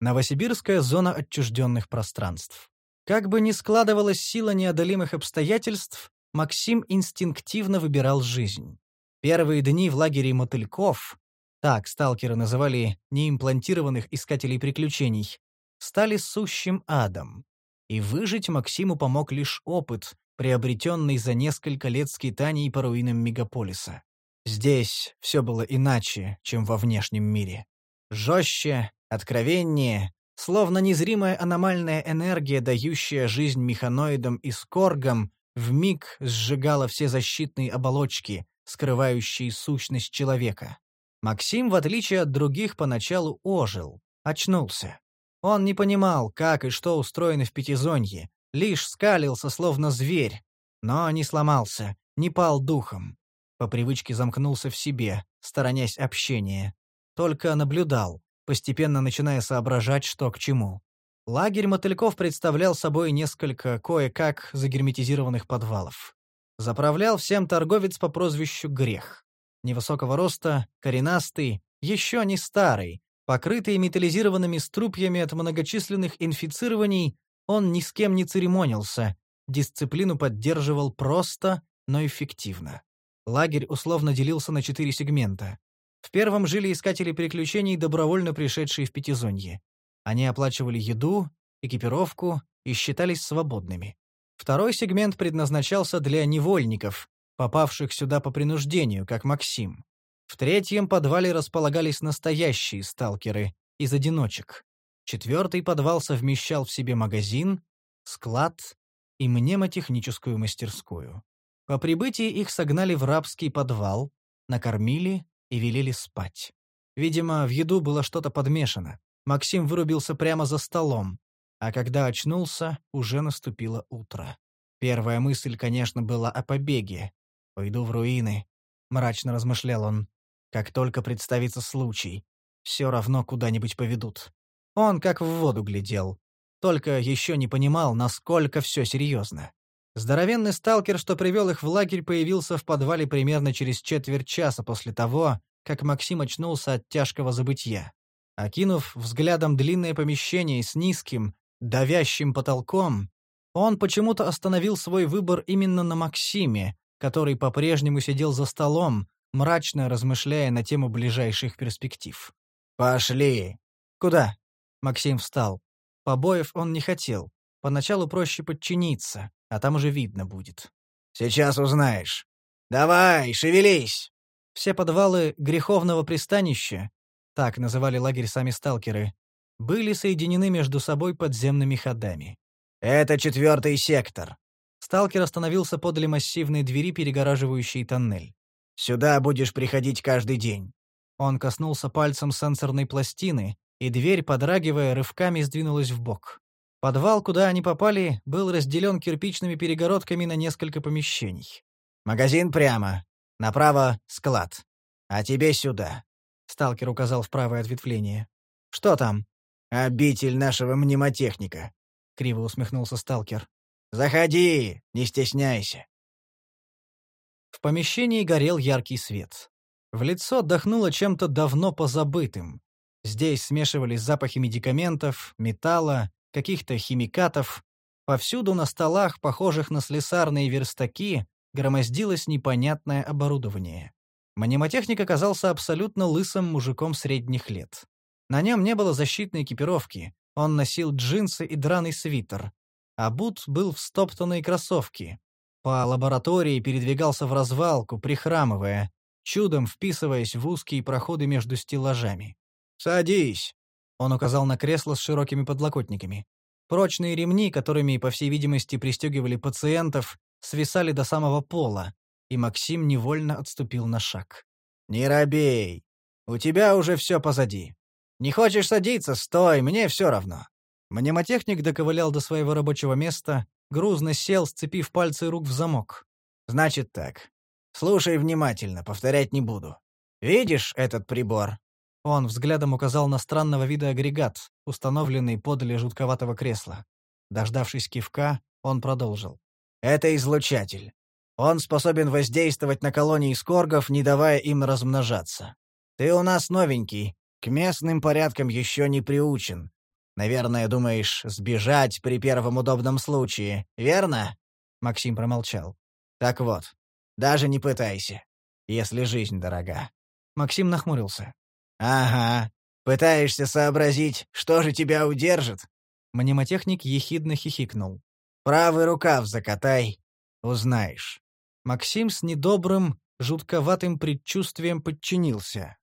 A: Новосибирская зона отчужденных пространств. Как бы ни складывалась сила неодолимых обстоятельств, Максим инстинктивно выбирал жизнь. Первые дни в лагере мотыльков, так сталкеры называли неимплантированных искателей приключений, стали сущим адом. И выжить Максиму помог лишь опыт, приобретенный за несколько лет скитаний по руинам мегаполиса. Здесь все было иначе, чем во внешнем мире. Жестче, откровеннее, словно незримая аномальная энергия, дающая жизнь механоидам и скоргам, вмиг сжигала все защитные оболочки, скрывающие сущность человека. Максим, в отличие от других, поначалу ожил, очнулся. Он не понимал, как и что устроено в Пятизонье, лишь скалился, словно зверь, но не сломался, не пал духом. По привычке замкнулся в себе, сторонясь общения. Только наблюдал, постепенно начиная соображать, что к чему. Лагерь мотыльков представлял собой несколько кое-как загерметизированных подвалов. Заправлял всем торговец по прозвищу Грех. Невысокого роста, коренастый, еще не старый, покрытый металлизированными струпьями от многочисленных инфицирований, он ни с кем не церемонился, дисциплину поддерживал просто, но эффективно. Лагерь условно делился на четыре сегмента. В первом жили искатели приключений, добровольно пришедшие в Пятизонье. Они оплачивали еду, экипировку и считались свободными. Второй сегмент предназначался для невольников, попавших сюда по принуждению, как Максим. В третьем подвале располагались настоящие сталкеры, из одиночек. Четвертый подвал совмещал в себе магазин, склад и мнемотехническую мастерскую. По прибытии их согнали в рабский подвал, накормили и велели спать. Видимо, в еду было что-то подмешано. Максим вырубился прямо за столом, а когда очнулся, уже наступило утро. Первая мысль, конечно, была о побеге. «Пойду в руины», — мрачно размышлял он. «Как только представится случай, все равно куда-нибудь поведут». Он как в воду глядел. Только еще не понимал, насколько все серьезно. Здоровенный сталкер, что привел их в лагерь, появился в подвале примерно через четверть часа после того, как Максим очнулся от тяжкого забытья. Окинув взглядом длинное помещение с низким, давящим потолком, он почему-то остановил свой выбор именно на Максиме, который по-прежнему сидел за столом, мрачно размышляя на тему ближайших перспектив.
B: «Пошли!»
A: «Куда?» Максим встал. Побоев он не хотел. Поначалу проще подчиниться, а там уже видно будет.
B: «Сейчас узнаешь. Давай, шевелись!»
A: Все подвалы греховного пристанища, так называли лагерь сами сталкеры, были соединены между собой подземными ходами.
B: «Это четвертый сектор».
A: Сталкер остановился подле массивной двери, перегораживающей тоннель.
B: «Сюда будешь приходить каждый день».
A: Он коснулся пальцем сенсорной пластины, и дверь, подрагивая, рывками сдвинулась в бок. Подвал, куда они попали, был разделен кирпичными перегородками на несколько помещений.
B: «Магазин прямо. Направо — склад. А тебе сюда».
A: Сталкер указал в правое ответвление. «Что там?»
B: «Обитель нашего мнемотехника», —
A: криво усмехнулся сталкер.
B: «Заходи, не стесняйся».
A: В помещении горел яркий свет. В лицо отдохнуло чем-то давно позабытым. Здесь смешивались запахи медикаментов, металла, каких-то химикатов. Повсюду на столах, похожих на слесарные верстаки, громоздилось непонятное оборудование. Мнемотехник оказался абсолютно лысым мужиком средних лет. На нем не было защитной экипировки, он носил джинсы и драный свитер. А Бут был в стоптанной кроссовке. По лаборатории передвигался в развалку, прихрамывая, чудом вписываясь в узкие проходы между стеллажами.
B: «Садись!»
A: — он указал на кресло с широкими подлокотниками. Прочные ремни, которыми, по всей видимости, пристегивали пациентов, свисали до самого пола, и Максим невольно отступил на шаг.
B: «Не робей! У тебя уже все позади. Не хочешь садиться — стой, мне все равно».
A: Мнемотехник доковылял до своего рабочего места, грузно сел, сцепив пальцы рук в замок.
B: «Значит так. Слушай внимательно, повторять не буду. Видишь этот прибор?»
A: Он взглядом указал на странного вида агрегат, установленный подле жутковатого кресла. Дождавшись кивка, он продолжил.
B: «Это излучатель. Он способен воздействовать на колонии скоргов, не давая им размножаться. Ты у нас новенький, к местным порядкам еще не приучен. Наверное, думаешь, сбежать при первом удобном случае, верно?»
A: Максим промолчал.
B: «Так вот, даже не пытайся, если жизнь дорога».
A: Максим нахмурился.
B: «Ага. Пытаешься сообразить, что же тебя удержит?»
A: Мнемотехник ехидно хихикнул.
B: «Правый рукав закатай. Узнаешь».
A: Максим с недобрым, жутковатым предчувствием подчинился.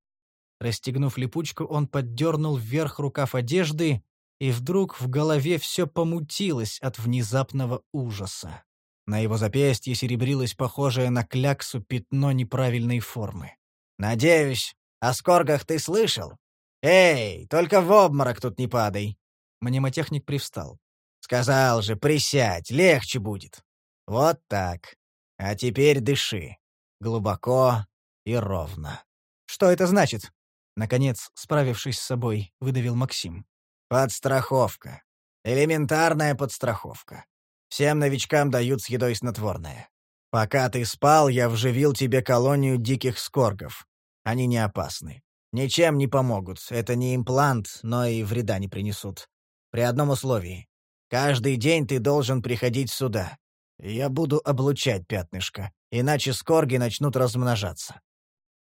A: Расстегнув липучку, он поддернул вверх рукав одежды, и вдруг в голове все помутилось от внезапного ужаса. На его запястье серебрилось похожее на кляксу пятно неправильной формы.
B: «Надеюсь, о скоргах ты слышал? Эй, только в обморок тут не падай!»
A: Мнемотехник привстал.
B: «Сказал же, присядь, легче будет. Вот так. А теперь дыши. Глубоко и ровно».
A: «Что это значит?» Наконец, справившись с собой, выдавил Максим.
B: «Подстраховка. Элементарная подстраховка. Всем новичкам дают с едой снотворное. Пока ты спал, я вживил тебе колонию диких скоргов. Они не опасны. Ничем не помогут. Это не имплант, но и вреда не принесут. При одном условии. Каждый день ты должен приходить сюда. Я буду облучать пятнышко, иначе скорги начнут размножаться.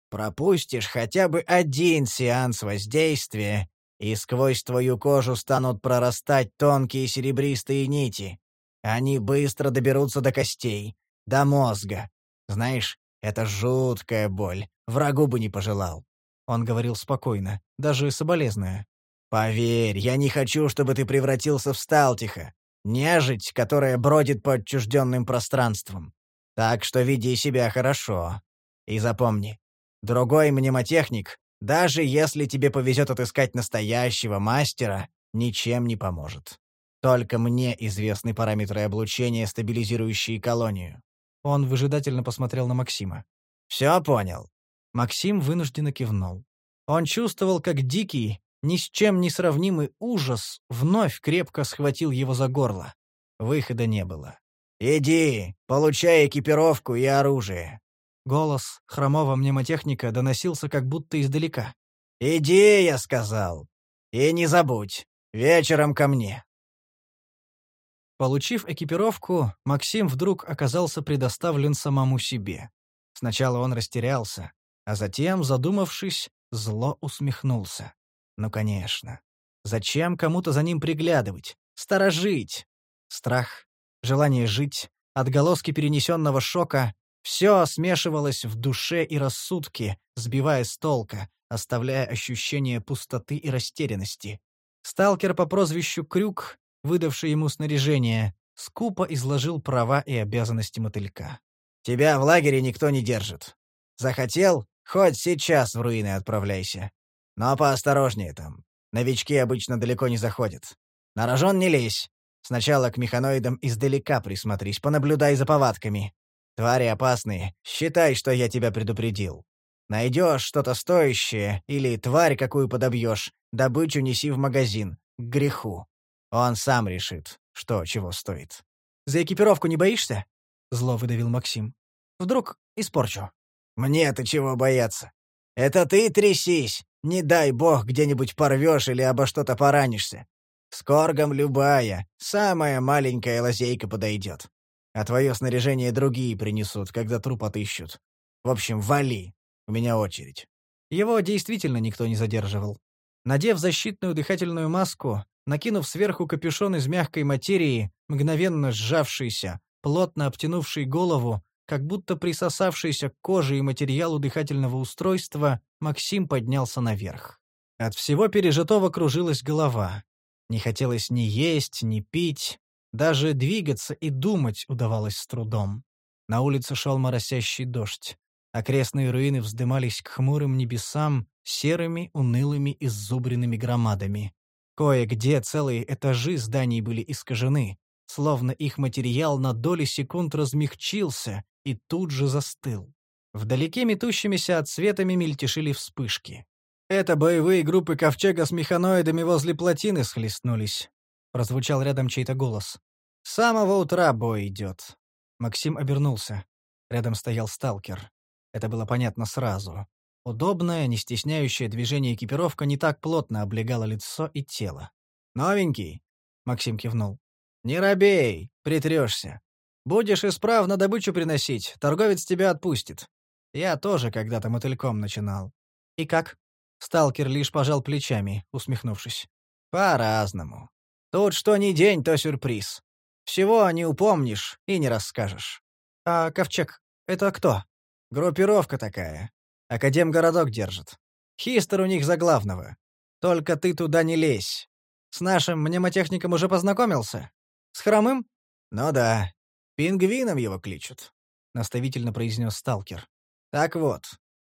B: Пропустишь хотя бы один сеанс воздействия, и сквозь твою кожу станут прорастать тонкие серебристые нити. Они быстро доберутся до костей, до мозга. Знаешь, это жуткая боль, врагу бы не пожелал.
A: Он говорил спокойно, даже соболезная.
B: «Поверь, я не хочу, чтобы ты превратился в Сталтиха, нежить, которая бродит по отчужденным пространствам. Так что веди себя хорошо. И запомни, Другой мнемотехник, даже если тебе повезет отыскать настоящего мастера, ничем не поможет. Только мне известны параметры облучения, стабилизирующие колонию».
A: Он выжидательно посмотрел на Максима.
B: «Все понял».
A: Максим вынужденно кивнул. Он чувствовал, как дикий, ни с чем не сравнимый ужас вновь крепко схватил его за горло. Выхода не было.
B: «Иди, получай экипировку и оружие».
A: Голос хромого мнемотехника доносился как будто издалека.
B: «Иди, я сказал. И не забудь, вечером ко мне».
A: Получив экипировку, Максим вдруг оказался предоставлен самому себе. Сначала он растерялся, а затем, задумавшись, зло усмехнулся. Ну, конечно. Зачем кому-то за ним приглядывать? Сторожить? Страх, желание жить, отголоски перенесенного шока — все смешивалось в душе и рассудке, сбивая с толка, оставляя ощущение пустоты и растерянности. Сталкер по прозвищу Крюк, выдавший ему снаряжение, скупо изложил права и обязанности мотылька.
B: «Тебя в лагере никто не держит. Захотел — хоть сейчас в руины отправляйся. Но поосторожнее там. Новички обычно далеко не заходят. На рожон не лезь. Сначала к механоидам издалека присмотрись, понаблюдай за повадками. Твари опасные, считай, что я тебя предупредил. Найдешь что-то стоящее или тварь какую подобьешь, добычу неси в магазин, к греху. Он сам решит, что чего стоит.
A: «За экипировку не боишься?» — зло выдавил Максим. «Вдруг испорчу».
B: «Мне-то чего бояться? Это ты трясись, не дай бог где-нибудь порвешь или обо что-то поранишься. С коргом любая, самая маленькая лазейка подойдет. А твое снаряжение другие принесут, когда труп отыщут. В общем, вали. У меня очередь.
A: Его действительно никто не задерживал. Надев защитную дыхательную маску, накинув сверху капюшон из мягкой материи, мгновенно сжавшийся, плотно обтянувший голову, как будто присосавшийся к коже и материалу дыхательного устройства, Максим поднялся наверх. От всего пережитого кружилась голова. Не хотелось ни есть, ни пить, даже двигаться и думать удавалось с трудом. На улице шел моросящий дождь. Окрестные руины вздымались к хмурым небесам серыми, унылыми и зубренными громадами. Кое-где целые этажи зданий были искажены, словно их материал на доли секунд размягчился и тут же застыл. Вдалеке метущимися отсветами мельтешили вспышки. Это боевые группы ковчега с механоидами возле плотины схлестнулись. Прозвучал рядом чей-то голос. С самого утра бой идет. Максим обернулся. Рядом стоял сталкер. Это было понятно сразу. Удобная, не стесняющая движение экипировка не так плотно облегала лицо и тело. «Новенький?» — Максим кивнул. «Не робей, притрешься. Будешь исправно добычу приносить, торговец тебя отпустит. Я тоже когда-то мотыльком начинал». «И как?» Сталкер лишь пожал плечами, усмехнувшись. «По-разному. Тут что ни день, то сюрприз. Всего не упомнишь и не расскажешь. А Ковчег — это кто? Группировка такая. Академгородок держит. Хистер у них за главного. Только ты туда не лезь. С нашим мнемотехником уже познакомился? С хромым? Ну да. Пингвином его кличут, — наставительно произнес сталкер. Так вот,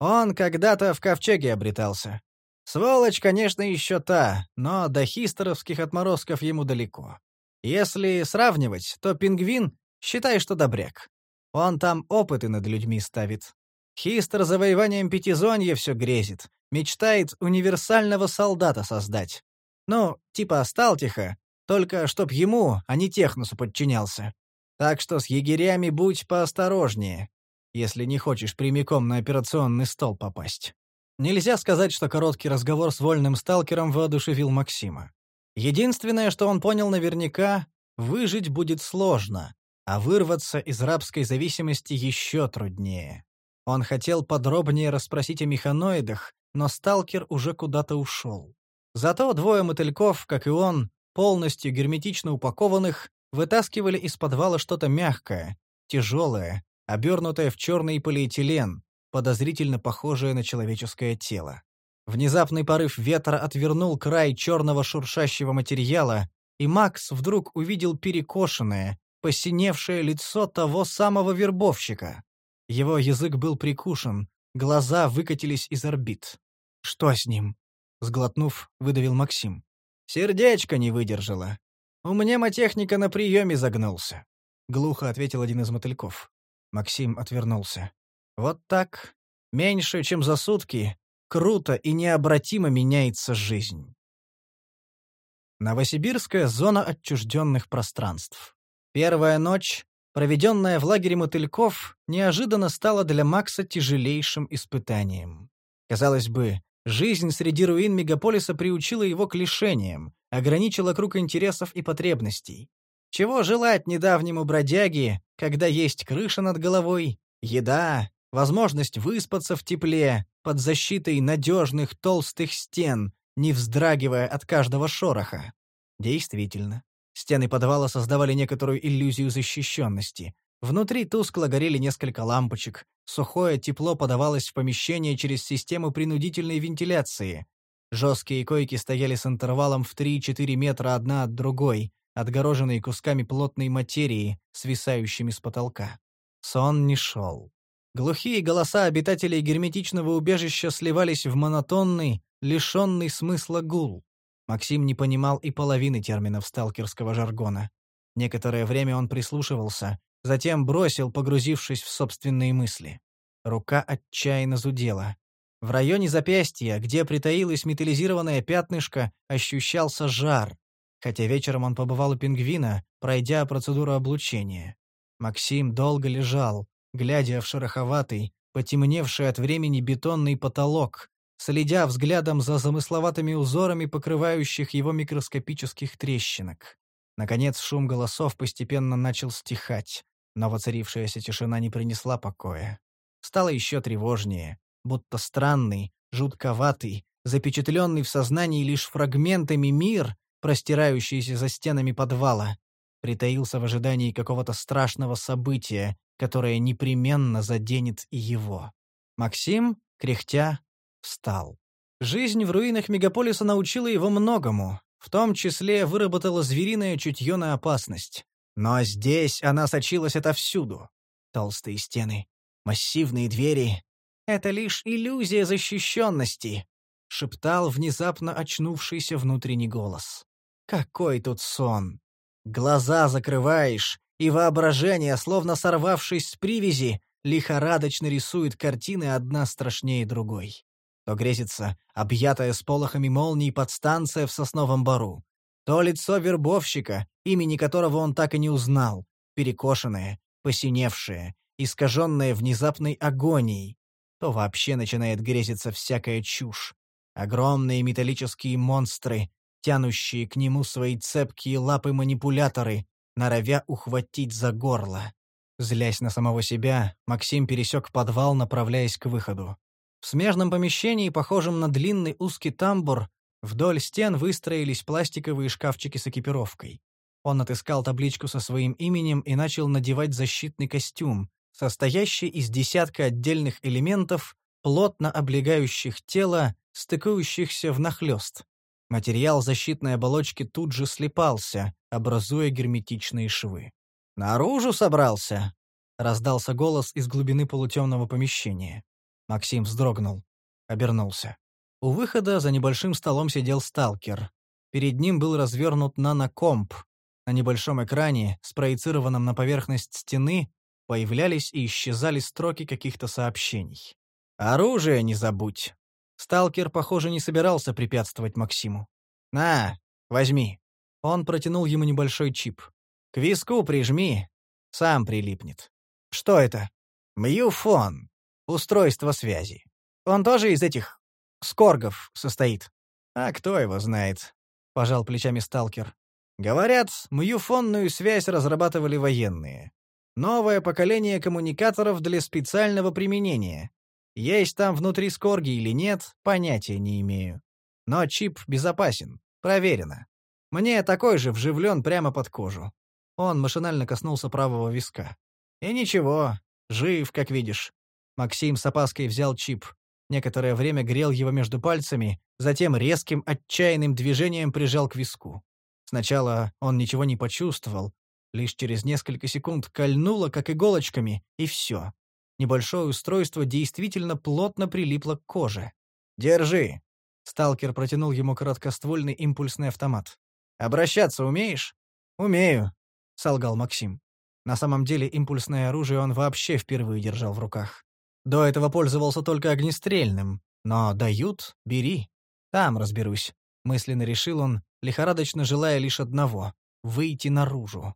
A: он когда-то в ковчеге обретался. Сволочь, конечно, еще та, но до хистеровских отморозков ему далеко. Если сравнивать, то пингвин, считай, что добряк. Он там опыты над людьми ставит. Хистер завоеванием пятизонья все грезит, мечтает универсального солдата создать. Ну, типа Сталтиха, только чтоб ему, а не Техносу подчинялся. Так что с егерями будь поосторожнее если не хочешь прямиком на операционный стол попасть. Нельзя сказать, что короткий разговор с вольным сталкером воодушевил Максима. Единственное, что он понял наверняка, выжить будет сложно, а вырваться из рабской зависимости еще труднее. Он хотел подробнее расспросить о механоидах, но сталкер уже куда-то ушел. Зато двое мотыльков, как и он, полностью герметично упакованных, вытаскивали из подвала что-то мягкое, тяжелое, обернутая в черный полиэтилен, подозрительно похожее на человеческое тело. Внезапный порыв ветра отвернул край черного шуршащего материала, и Макс вдруг увидел перекошенное, посиневшее лицо того самого вербовщика. Его язык был прикушен, глаза выкатились из орбит. «Что с ним?» — сглотнув, выдавил Максим. «Сердечко не выдержало. У мнемотехника на приеме загнулся», — глухо ответил один из мотыльков. Максим отвернулся. «Вот так. Меньше, чем за сутки, круто и необратимо меняется жизнь». Новосибирская зона отчужденных пространств. Первая ночь, проведенная в лагере мотыльков, неожиданно стала для Макса тяжелейшим испытанием. Казалось бы, жизнь среди руин мегаполиса приучила его к лишениям, ограничила круг интересов и потребностей. Чего желать недавнему бродяге, когда есть крыша над головой, еда, возможность выспаться в тепле, под защитой надежных толстых стен, не вздрагивая от каждого шороха. Действительно, стены подвала создавали некоторую иллюзию защищенности. Внутри тускло горели несколько лампочек, сухое тепло подавалось в помещение через систему принудительной вентиляции. Жесткие койки стояли с интервалом в 3-4 метра одна от другой, отгороженные кусками плотной материи, свисающими с потолка. Сон не шел. Глухие голоса обитателей герметичного убежища сливались в монотонный, лишенный смысла гул. Максим не понимал и половины терминов сталкерского жаргона. Некоторое время он прислушивался, затем бросил, погрузившись в собственные мысли. Рука отчаянно зудела. В районе запястья, где притаилось металлизированное пятнышко, ощущался жар, хотя вечером он побывал у пингвина, пройдя процедуру облучения. Максим долго лежал, глядя в шероховатый, потемневший от времени бетонный потолок, следя взглядом за замысловатыми узорами покрывающих его микроскопических трещинок. Наконец шум голосов постепенно начал стихать, но воцарившаяся тишина не принесла покоя. Стало еще тревожнее, будто странный, жутковатый, запечатленный в сознании лишь фрагментами мир, простирающийся за стенами подвала, притаился в ожидании какого-то страшного события, которое непременно заденет и его. Максим, кряхтя, встал. Жизнь в руинах мегаполиса научила его многому, в том числе выработала звериное чутье на опасность. Но здесь она сочилась отовсюду. Толстые стены, массивные двери — это лишь иллюзия защищенности, — шептал внезапно очнувшийся внутренний голос. Какой тут сон! Глаза закрываешь, и воображение, словно сорвавшись с привязи, лихорадочно рисует картины одна страшнее другой то грезится объятая сполохами молний подстанция в сосновом бару, то лицо вербовщика, имени которого он так и не узнал, перекошенное, посиневшее, искаженное внезапной агонией, то вообще начинает грезиться всякая чушь. Огромные металлические монстры, тянущие к нему свои цепкие лапы-манипуляторы, норовя ухватить за горло. Злясь на самого себя, Максим пересек подвал, направляясь к выходу. В смежном помещении, похожем на длинный узкий тамбур, вдоль стен выстроились пластиковые шкафчики с экипировкой. Он отыскал табличку со своим именем и начал надевать защитный костюм, состоящий из десятка отдельных элементов, плотно облегающих тело, стыкующихся внахлёст. Материал защитной оболочки тут же слипался, образуя герметичные швы. «Наружу собрался?» — раздался голос из глубины полутемного помещения. Максим вздрогнул. Обернулся. У выхода за небольшим столом сидел сталкер. Перед ним был развернут нанокомп. На небольшом экране, спроецированном на поверхность стены, появлялись и исчезали строки каких-то сообщений. «Оружие не забудь!» Сталкер, похоже, не собирался препятствовать Максиму. «На, возьми». Он протянул ему небольшой чип. «К виску прижми, сам прилипнет». «Что это?» «Мьюфон устройство связи. Он тоже из этих скоргов состоит. А кто его знает? Пожал плечами сталкер. Говорят, мюфонную связь разрабатывали военные. Новое поколение коммуникаторов для специального применения. Есть там внутри скорги или нет, понятия не имею. Но чип безопасен, проверено. Мне такой же вживлен прямо под кожу. Он машинально коснулся правого виска. И ничего, жив, как видишь. Максим с опаской взял чип. Некоторое время грел его между пальцами, затем резким, отчаянным движением прижал к виску. Сначала он ничего не почувствовал, лишь через несколько секунд кольнуло, как иголочками, и все. Небольшое устройство действительно плотно прилипло к коже. «Держи!» Сталкер протянул ему короткоствольный импульсный автомат. «Обращаться умеешь?» «Умею», — солгал Максим. На самом деле импульсное оружие он вообще впервые держал в руках. До этого пользовался только огнестрельным, но дают — бери. Там разберусь, — мысленно решил он, лихорадочно желая лишь одного — выйти наружу.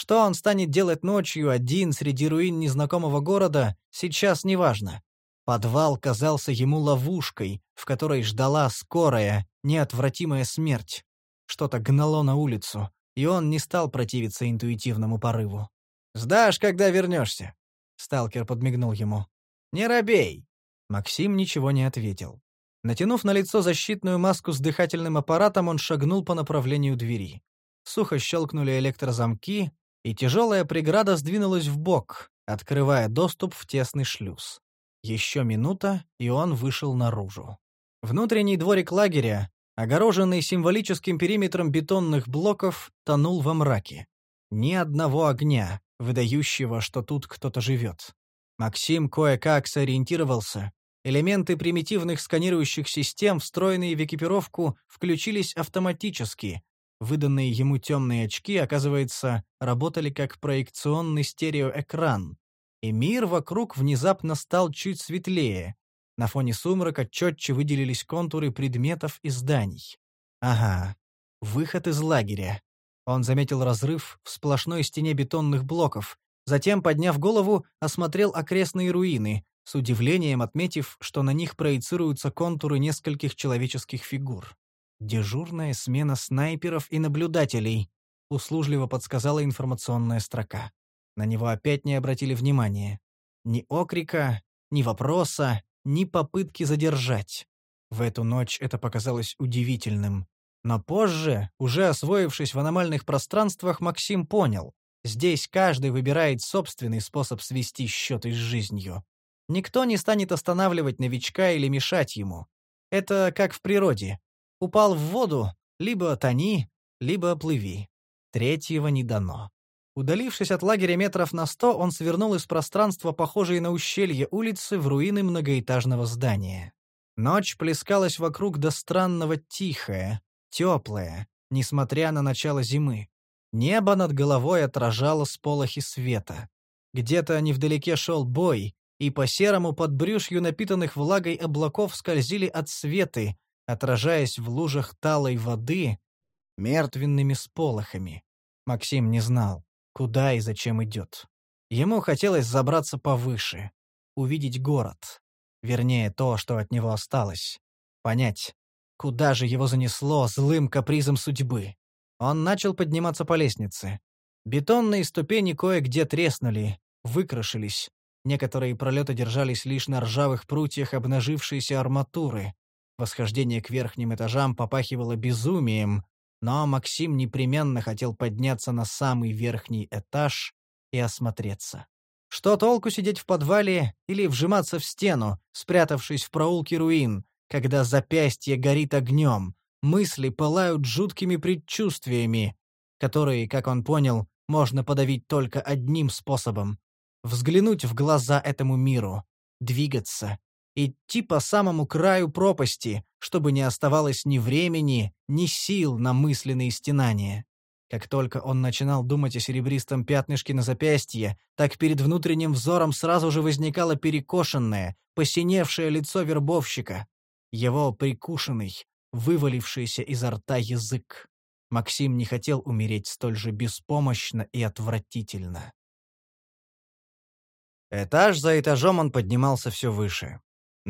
A: Что он станет делать ночью один среди руин незнакомого города, сейчас неважно. Подвал казался ему ловушкой, в которой ждала скорая, неотвратимая смерть. Что-то гнало на улицу, и он не стал противиться интуитивному порыву. «Сдашь, когда вернешься?» Сталкер подмигнул ему. «Не робей!» Максим ничего не ответил. Натянув на лицо защитную маску с дыхательным аппаратом, он шагнул по направлению двери. Сухо щелкнули электрозамки, и тяжелая преграда сдвинулась в бок, открывая доступ в тесный шлюз. Еще минута, и он вышел наружу. Внутренний дворик лагеря, огороженный символическим периметром бетонных блоков, тонул во мраке. Ни одного огня, выдающего, что тут кто-то живет. Максим кое-как сориентировался. Элементы примитивных сканирующих систем, встроенные в экипировку, включились автоматически. Выданные ему темные очки, оказывается, работали как проекционный стереоэкран. И мир вокруг внезапно стал чуть светлее. На фоне сумрака четче выделились контуры предметов и зданий. Ага, выход из лагеря. Он заметил разрыв в сплошной стене бетонных блоков, затем, подняв голову, осмотрел окрестные руины, с удивлением отметив, что на них проецируются контуры нескольких человеческих фигур. «Дежурная смена снайперов и наблюдателей», — услужливо подсказала информационная строка. На него опять не обратили внимания. Ни окрика, ни вопроса, ни попытки задержать. В эту ночь это показалось удивительным. Но позже, уже освоившись в аномальных пространствах, Максим понял, здесь каждый выбирает собственный способ свести счеты с жизнью. Никто не станет останавливать новичка или мешать ему. Это как в природе. Упал в воду, либо тони, либо плыви. Третьего не дано. Удалившись от лагеря метров на сто, он свернул из пространства, похожей на ущелье улицы, в руины многоэтажного здания. Ночь плескалась вокруг до странного тихая, Теплое, несмотря на начало зимы. Небо над головой отражало сполохи света. Где-то невдалеке шел бой, и по серому подбрюшью напитанных влагой облаков скользили отсветы, отражаясь в лужах талой воды мертвенными сполохами. Максим не знал, куда и зачем идет. Ему хотелось забраться повыше, увидеть город. Вернее, то, что от него осталось. Понять, Куда же его занесло злым капризом судьбы? Он начал подниматься по лестнице. Бетонные ступени кое-где треснули, выкрашились. Некоторые пролеты держались лишь на ржавых прутьях обнажившейся арматуры. Восхождение к верхним этажам попахивало безумием, но Максим непременно хотел подняться на самый верхний этаж и осмотреться. Что толку сидеть в подвале или вжиматься в стену, спрятавшись в проулке руин, когда запястье горит огнем, мысли пылают жуткими предчувствиями, которые, как он понял, можно подавить только одним способом — взглянуть в глаза этому миру, двигаться, идти по самому краю пропасти, чтобы не оставалось ни времени, ни сил на мысленные стенания. Как только он начинал думать о серебристом пятнышке на запястье, так перед внутренним взором сразу же возникало перекошенное, посиневшее лицо вербовщика его прикушенный, вывалившийся изо рта язык. Максим не хотел умереть столь же беспомощно и отвратительно. Этаж за этажом он поднимался все выше.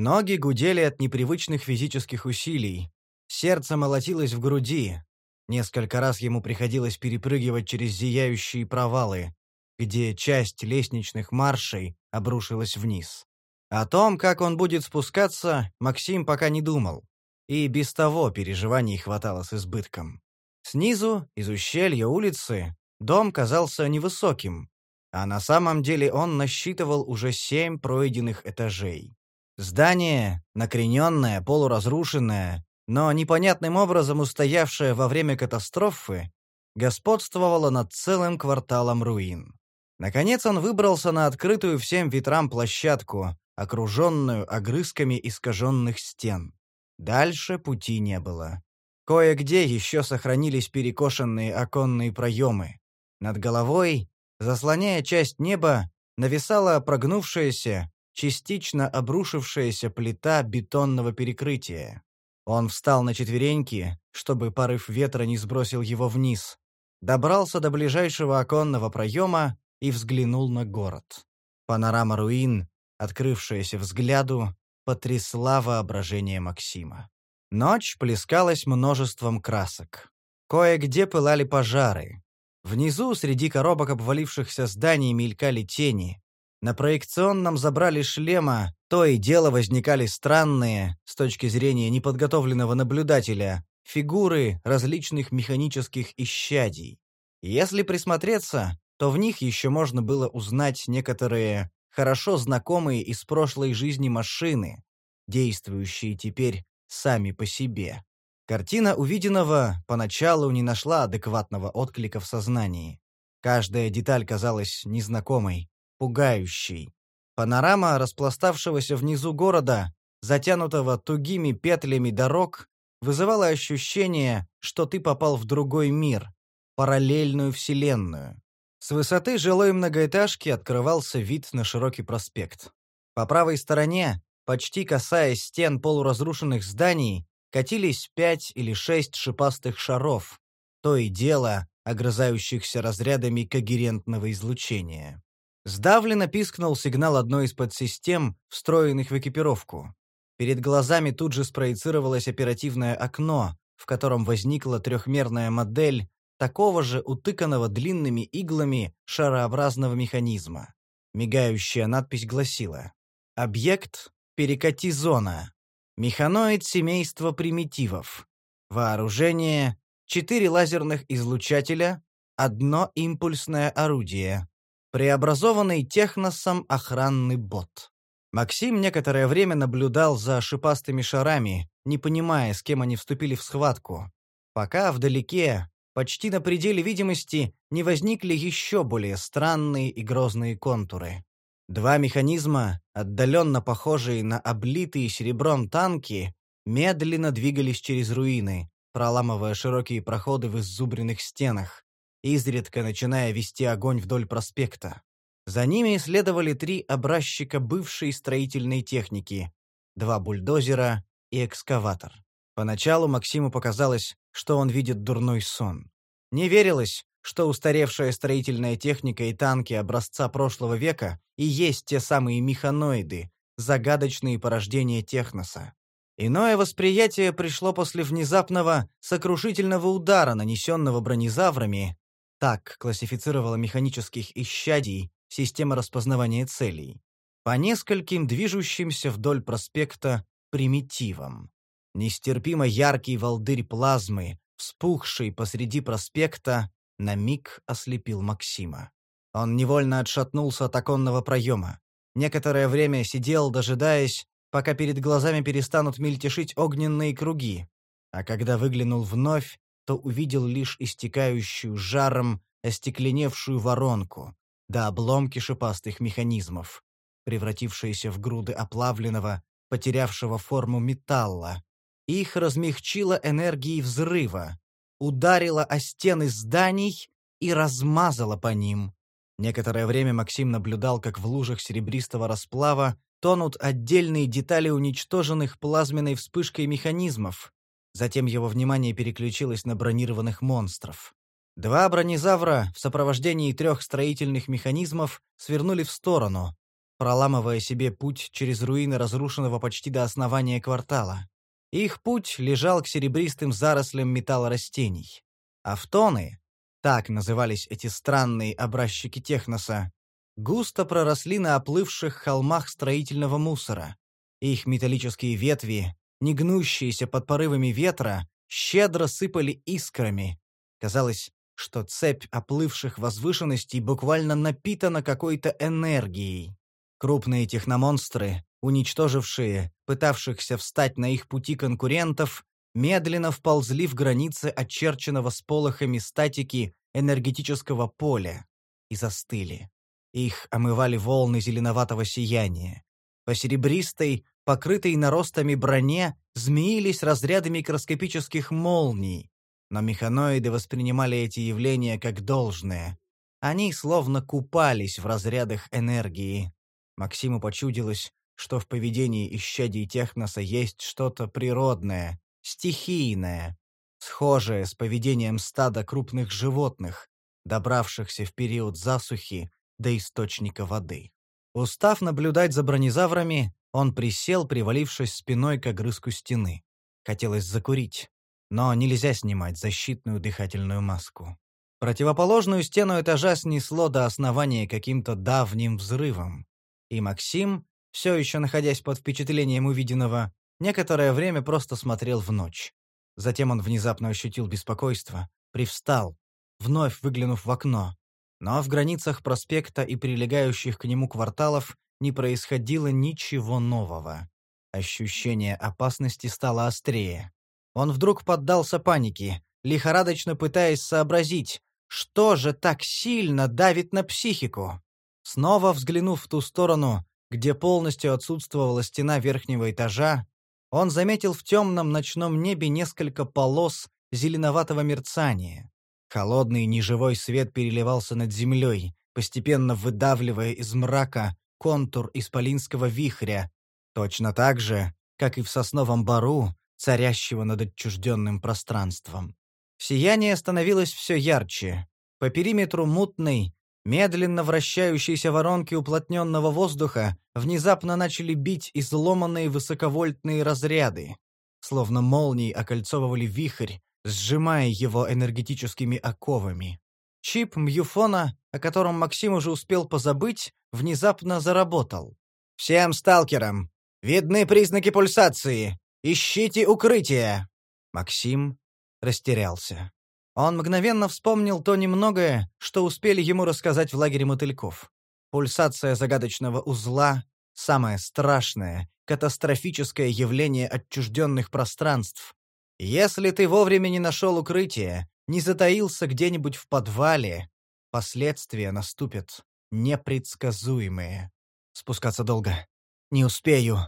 A: Ноги гудели от непривычных физических усилий. Сердце молотилось в груди. Несколько раз ему приходилось перепрыгивать через зияющие провалы, где часть лестничных маршей обрушилась вниз. О том, как он будет спускаться, Максим пока не думал. И без того переживаний хватало с избытком. Снизу, из ущелья улицы, дом казался невысоким, а на самом деле он насчитывал уже семь пройденных этажей. Здание, накрененное, полуразрушенное, но непонятным образом устоявшее во время катастрофы, господствовало над целым кварталом руин. Наконец он выбрался на открытую всем ветрам площадку, окруженную огрызками искаженных стен. Дальше пути не было. Кое-где еще сохранились перекошенные оконные проемы. Над головой, заслоняя часть неба, нависала прогнувшаяся, частично обрушившаяся плита бетонного перекрытия. Он встал на четвереньки, чтобы порыв ветра не сбросил его вниз, добрался до ближайшего оконного проема и взглянул на город. Панорама руин, открывшаяся взгляду, потрясла воображение Максима. Ночь плескалась множеством красок. Кое-где пылали пожары. Внизу, среди коробок обвалившихся зданий, мелькали тени. На проекционном забрали шлема то и дело возникали странные, с точки зрения неподготовленного наблюдателя, фигуры различных механических исчадий. Если присмотреться, то в них еще можно было узнать некоторые хорошо знакомые из прошлой жизни машины, действующие теперь сами по себе. Картина увиденного поначалу не нашла адекватного отклика в сознании. Каждая деталь казалась незнакомой, пугающей. Панорама распластавшегося внизу города, затянутого тугими петлями дорог, вызывала ощущение, что ты попал в другой мир, параллельную вселенную. С высоты жилой многоэтажки открывался вид на широкий проспект. По правой стороне, почти касаясь стен полуразрушенных зданий, катились пять или шесть шипастых шаров, то и дело огрызающихся разрядами когерентного излучения. Сдавленно пискнул сигнал одной из подсистем, встроенных в экипировку. Перед глазами тут же спроецировалось оперативное окно, в котором возникла трехмерная модель такого же утыканного длинными иглами шарообразного механизма. Мигающая надпись гласила «Объект – перекати зона. Механоид семейства примитивов. Вооружение – четыре лазерных излучателя, одно импульсное орудие. Преобразованный техносом охранный бот». Максим некоторое время наблюдал за шипастыми шарами, не понимая, с кем они вступили в схватку, пока вдалеке, почти на пределе видимости, не возникли еще более странные и грозные контуры. Два механизма, отдаленно похожие на облитые серебром танки, медленно двигались через руины, проламывая широкие проходы в иззубренных стенах, изредка начиная вести огонь вдоль проспекта. За ними следовали три образчика бывшей строительной техники, два бульдозера и экскаватор. Поначалу Максиму показалось, что он видит дурной сон. Не верилось, что устаревшая строительная техника и танки образца прошлого века и есть те самые механоиды, загадочные порождения техноса. Иное восприятие пришло после внезапного, сокрушительного удара, нанесенного бронезаврами, так классифицировала механических исчадий система распознавания целей, по нескольким движущимся вдоль проспекта примитивам. Нестерпимо яркий волдырь плазмы, вспухший посреди проспекта, на миг ослепил Максима. Он невольно отшатнулся от оконного проема. Некоторое время сидел, дожидаясь, пока перед глазами перестанут мельтешить огненные круги. А когда выглянул вновь, то увидел лишь истекающую жаром остекленевшую воронку, да обломки шипастых механизмов, превратившиеся в груды оплавленного, потерявшего форму металла, их размягчило энергией взрыва, ударило о стены зданий и размазало по ним. Некоторое время Максим наблюдал, как в лужах серебристого расплава тонут отдельные детали уничтоженных плазменной вспышкой механизмов. Затем его внимание переключилось на бронированных монстров. Два бронезавра в сопровождении трех строительных механизмов свернули в сторону, проламывая себе путь через руины разрушенного почти до основания квартала. Их путь лежал к серебристым зарослям металлорастений. Автоны, так назывались эти странные образчики техноса, густо проросли на оплывших холмах строительного мусора. Их металлические ветви, не гнущиеся под порывами ветра, щедро сыпали искрами. Казалось, что цепь оплывших возвышенностей буквально напитана какой-то энергией. Крупные техномонстры, уничтожившие, пытавшихся встать на их пути конкурентов, медленно вползли в границы очерченного сполохами статики энергетического поля и застыли. Их омывали волны зеленоватого сияния. По серебристой, покрытой наростами броне, змеились разряды микроскопических молний, но механоиды воспринимали эти явления как должное. Они словно купались в разрядах энергии. Максиму почудилось, что в поведении исчадий техноса есть что-то природное, стихийное, схожее с поведением стада крупных животных, добравшихся в период засухи до источника воды. Устав наблюдать за бронезаврами, он присел, привалившись спиной к огрызку стены. Хотелось закурить, но нельзя снимать защитную дыхательную маску. Противоположную стену этажа снесло до основания каким-то давним взрывом. И Максим, все еще находясь под впечатлением увиденного, некоторое время просто смотрел в ночь. Затем он внезапно ощутил беспокойство, привстал, вновь выглянув в окно. Но в границах проспекта и прилегающих к нему кварталов не происходило ничего нового. Ощущение опасности стало острее. Он вдруг поддался панике, лихорадочно пытаясь сообразить, что же так сильно давит на психику. Снова взглянув в ту сторону, где полностью отсутствовала стена верхнего этажа, он заметил в темном ночном небе несколько полос зеленоватого мерцания. Холодный неживой свет переливался над землей, постепенно выдавливая из мрака контур исполинского вихря, точно так же, как и в сосновом бару, царящего над отчужденным пространством. Сияние становилось все ярче. По периметру мутной, медленно вращающейся воронки уплотненного воздуха внезапно начали бить изломанные высоковольтные разряды. Словно молнии окольцовывали вихрь, сжимая его энергетическими оковами. Чип Мьюфона, о котором Максим уже успел позабыть, внезапно заработал. «Всем сталкерам! Видны признаки пульсации! Ищите укрытие!» Максим растерялся. Он мгновенно вспомнил то немногое, что успели ему рассказать в лагере мотыльков. Пульсация загадочного узла — самое страшное, катастрофическое явление отчужденных пространств. Если ты вовремя не нашел укрытие, не затаился где-нибудь в подвале, последствия наступят непредсказуемые. Спускаться долго. Не успею,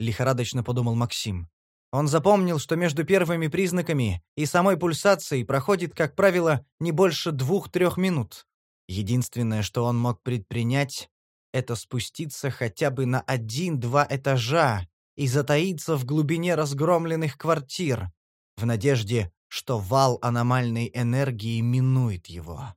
A: лихорадочно подумал Максим. Он запомнил, что между первыми признаками и самой пульсацией проходит, как правило, не больше двух-трех минут. Единственное, что он мог предпринять, это спуститься хотя бы на один-два этажа и затаиться в глубине разгромленных квартир, в надежде, что вал аномальной энергии минует его.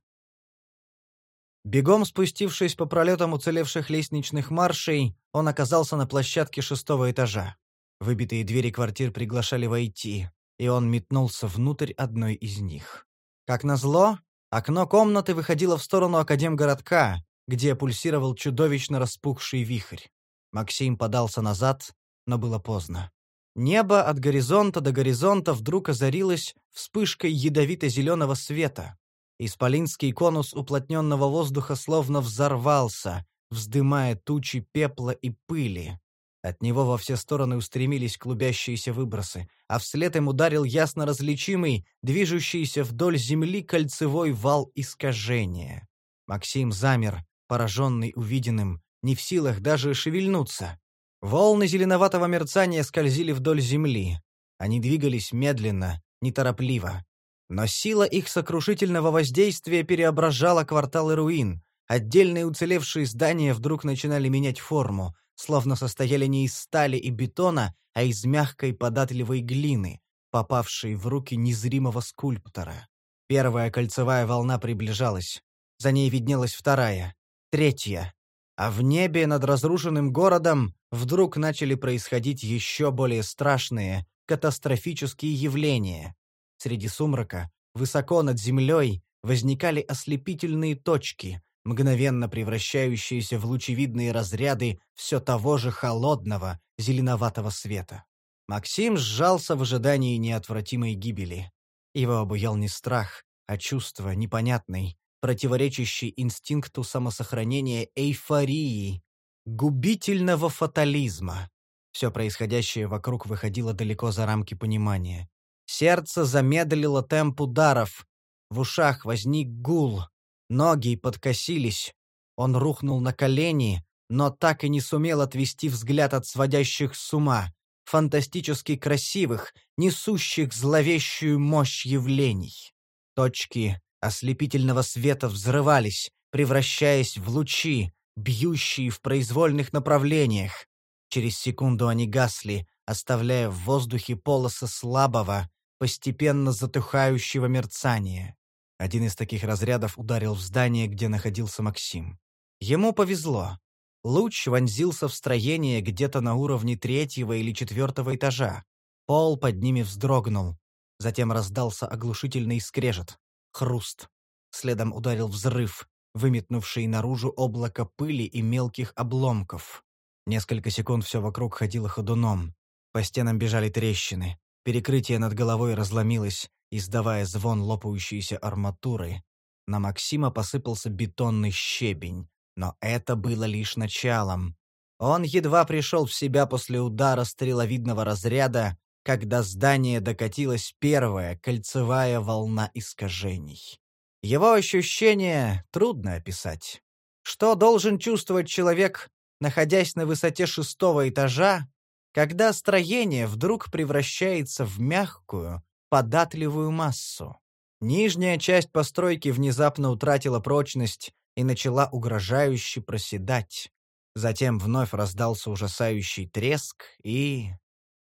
A: Бегом спустившись по пролетам уцелевших лестничных маршей, он оказался на площадке шестого этажа. Выбитые двери квартир приглашали войти, и он метнулся внутрь одной из них. Как назло, окно комнаты выходило в сторону Академгородка, где пульсировал чудовищно распухший вихрь. Максим подался назад, но было поздно. Небо от горизонта до горизонта вдруг озарилось вспышкой ядовито-зеленого света. Исполинский конус уплотненного воздуха словно взорвался, вздымая тучи пепла и пыли. От него во все стороны устремились клубящиеся выбросы, а вслед им ударил ясно различимый, движущийся вдоль земли кольцевой вал искажения. Максим замер, пораженный увиденным, не в силах даже шевельнуться. Волны зеленоватого мерцания скользили вдоль земли. Они двигались медленно, неторопливо. Но сила их сокрушительного воздействия преображала кварталы руин. Отдельные уцелевшие здания вдруг начинали менять форму, словно состояли не из стали и бетона, а из мягкой податливой глины, попавшей в руки незримого скульптора. Первая кольцевая волна приближалась. За ней виднелась вторая, третья. А в небе над разрушенным городом вдруг начали происходить еще более страшные, катастрофические явления. Среди сумрака, высоко над землей, возникали ослепительные точки, мгновенно превращающиеся в лучевидные разряды все того же холодного, зеленоватого света. Максим сжался в ожидании неотвратимой гибели. Его обуял не страх, а чувство непонятной, противоречащей инстинкту самосохранения эйфории, губительного фатализма. Все происходящее вокруг выходило далеко за рамки понимания. Сердце замедлило темп ударов, в ушах возник гул, Ноги подкосились. Он рухнул на колени, но так и не сумел отвести взгляд от сводящих с ума, фантастически красивых, несущих зловещую мощь явлений. Точки ослепительного света взрывались, превращаясь в лучи, бьющие в произвольных направлениях. Через секунду они гасли, оставляя в воздухе полосы слабого, постепенно затухающего мерцания. Один из таких разрядов ударил в здание, где находился Максим. Ему повезло. Луч вонзился в строение где-то на уровне третьего или четвертого этажа. Пол под ними вздрогнул. Затем раздался оглушительный скрежет. Хруст. Следом ударил взрыв, выметнувший наружу облако пыли и мелких обломков. Несколько секунд все вокруг ходило ходуном. По стенам бежали трещины. Перекрытие над головой разломилось, издавая звон лопающейся арматуры. На Максима посыпался бетонный щебень. Но это было лишь началом. Он едва пришел в себя после удара стреловидного разряда, когда здание докатилась первая кольцевая волна искажений. Его ощущения трудно описать. Что должен чувствовать человек, находясь на высоте шестого этажа, когда строение вдруг превращается в мягкую, податливую массу? Нижняя часть постройки внезапно утратила прочность и начала угрожающе проседать. Затем вновь раздался ужасающий треск, и...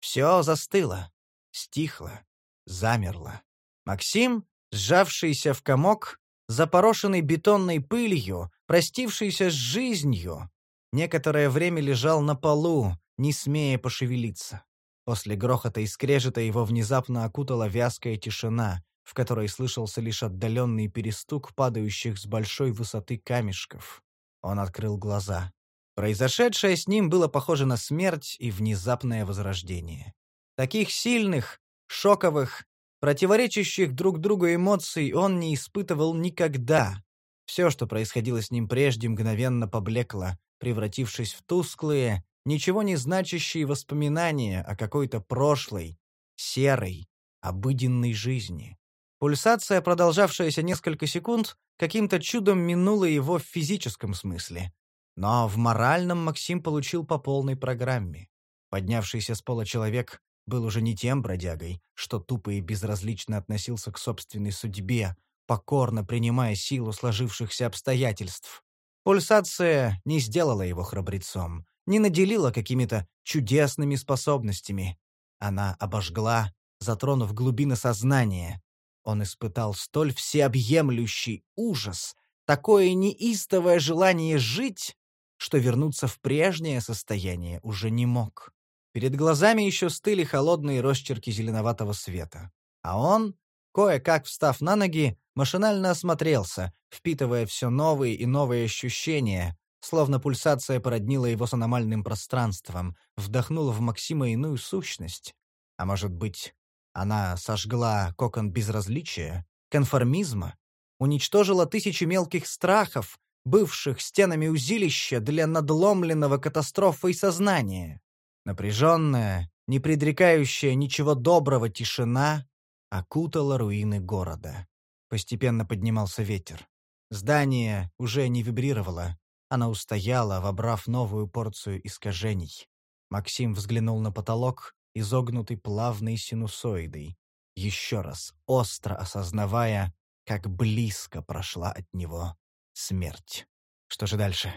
A: Все застыло, стихло, замерло. Максим, сжавшийся в комок, запорошенный бетонной пылью, простившийся с жизнью, некоторое время лежал на полу, не смея пошевелиться. После грохота и скрежета его внезапно окутала вязкая тишина, в которой слышался лишь отдаленный перестук падающих с большой высоты камешков. Он открыл глаза. Произошедшее с ним было похоже на смерть и внезапное возрождение. Таких сильных, шоковых, противоречащих друг другу эмоций он не испытывал никогда. Все, что происходило с ним прежде, мгновенно поблекло, превратившись в тусклые, ничего не значащие воспоминания о какой-то прошлой, серой, обыденной жизни. Пульсация, продолжавшаяся несколько секунд, каким-то чудом минула его в физическом смысле. Но в моральном Максим получил по полной программе. Поднявшийся с пола человек был уже не тем бродягой, что тупо и безразлично относился к собственной судьбе, покорно принимая силу сложившихся обстоятельств. Пульсация не сделала его храбрецом, не наделила какими-то чудесными способностями. Она обожгла, затронув глубины сознания, он испытал столь всеобъемлющий ужас, такое неистовое желание жить, что вернуться в прежнее состояние уже не мог. Перед глазами еще стыли холодные росчерки зеленоватого света. А он, кое-как встав на ноги, машинально осмотрелся, впитывая все новые и новые ощущения, словно пульсация породнила его с аномальным пространством, вдохнула в Максима иную сущность. А может быть, она сожгла кокон безразличия, конформизма, уничтожила тысячи мелких страхов, бывших стенами узилища для надломленного катастрофой сознания. Напряженная, не предрекающая ничего доброго тишина окутала руины города. Постепенно поднимался ветер. Здание уже не вибрировало. Она устояла, вобрав новую порцию искажений. Максим взглянул на потолок, изогнутый плавной синусоидой, еще раз остро осознавая, как близко прошла от него смерть. Что же дальше?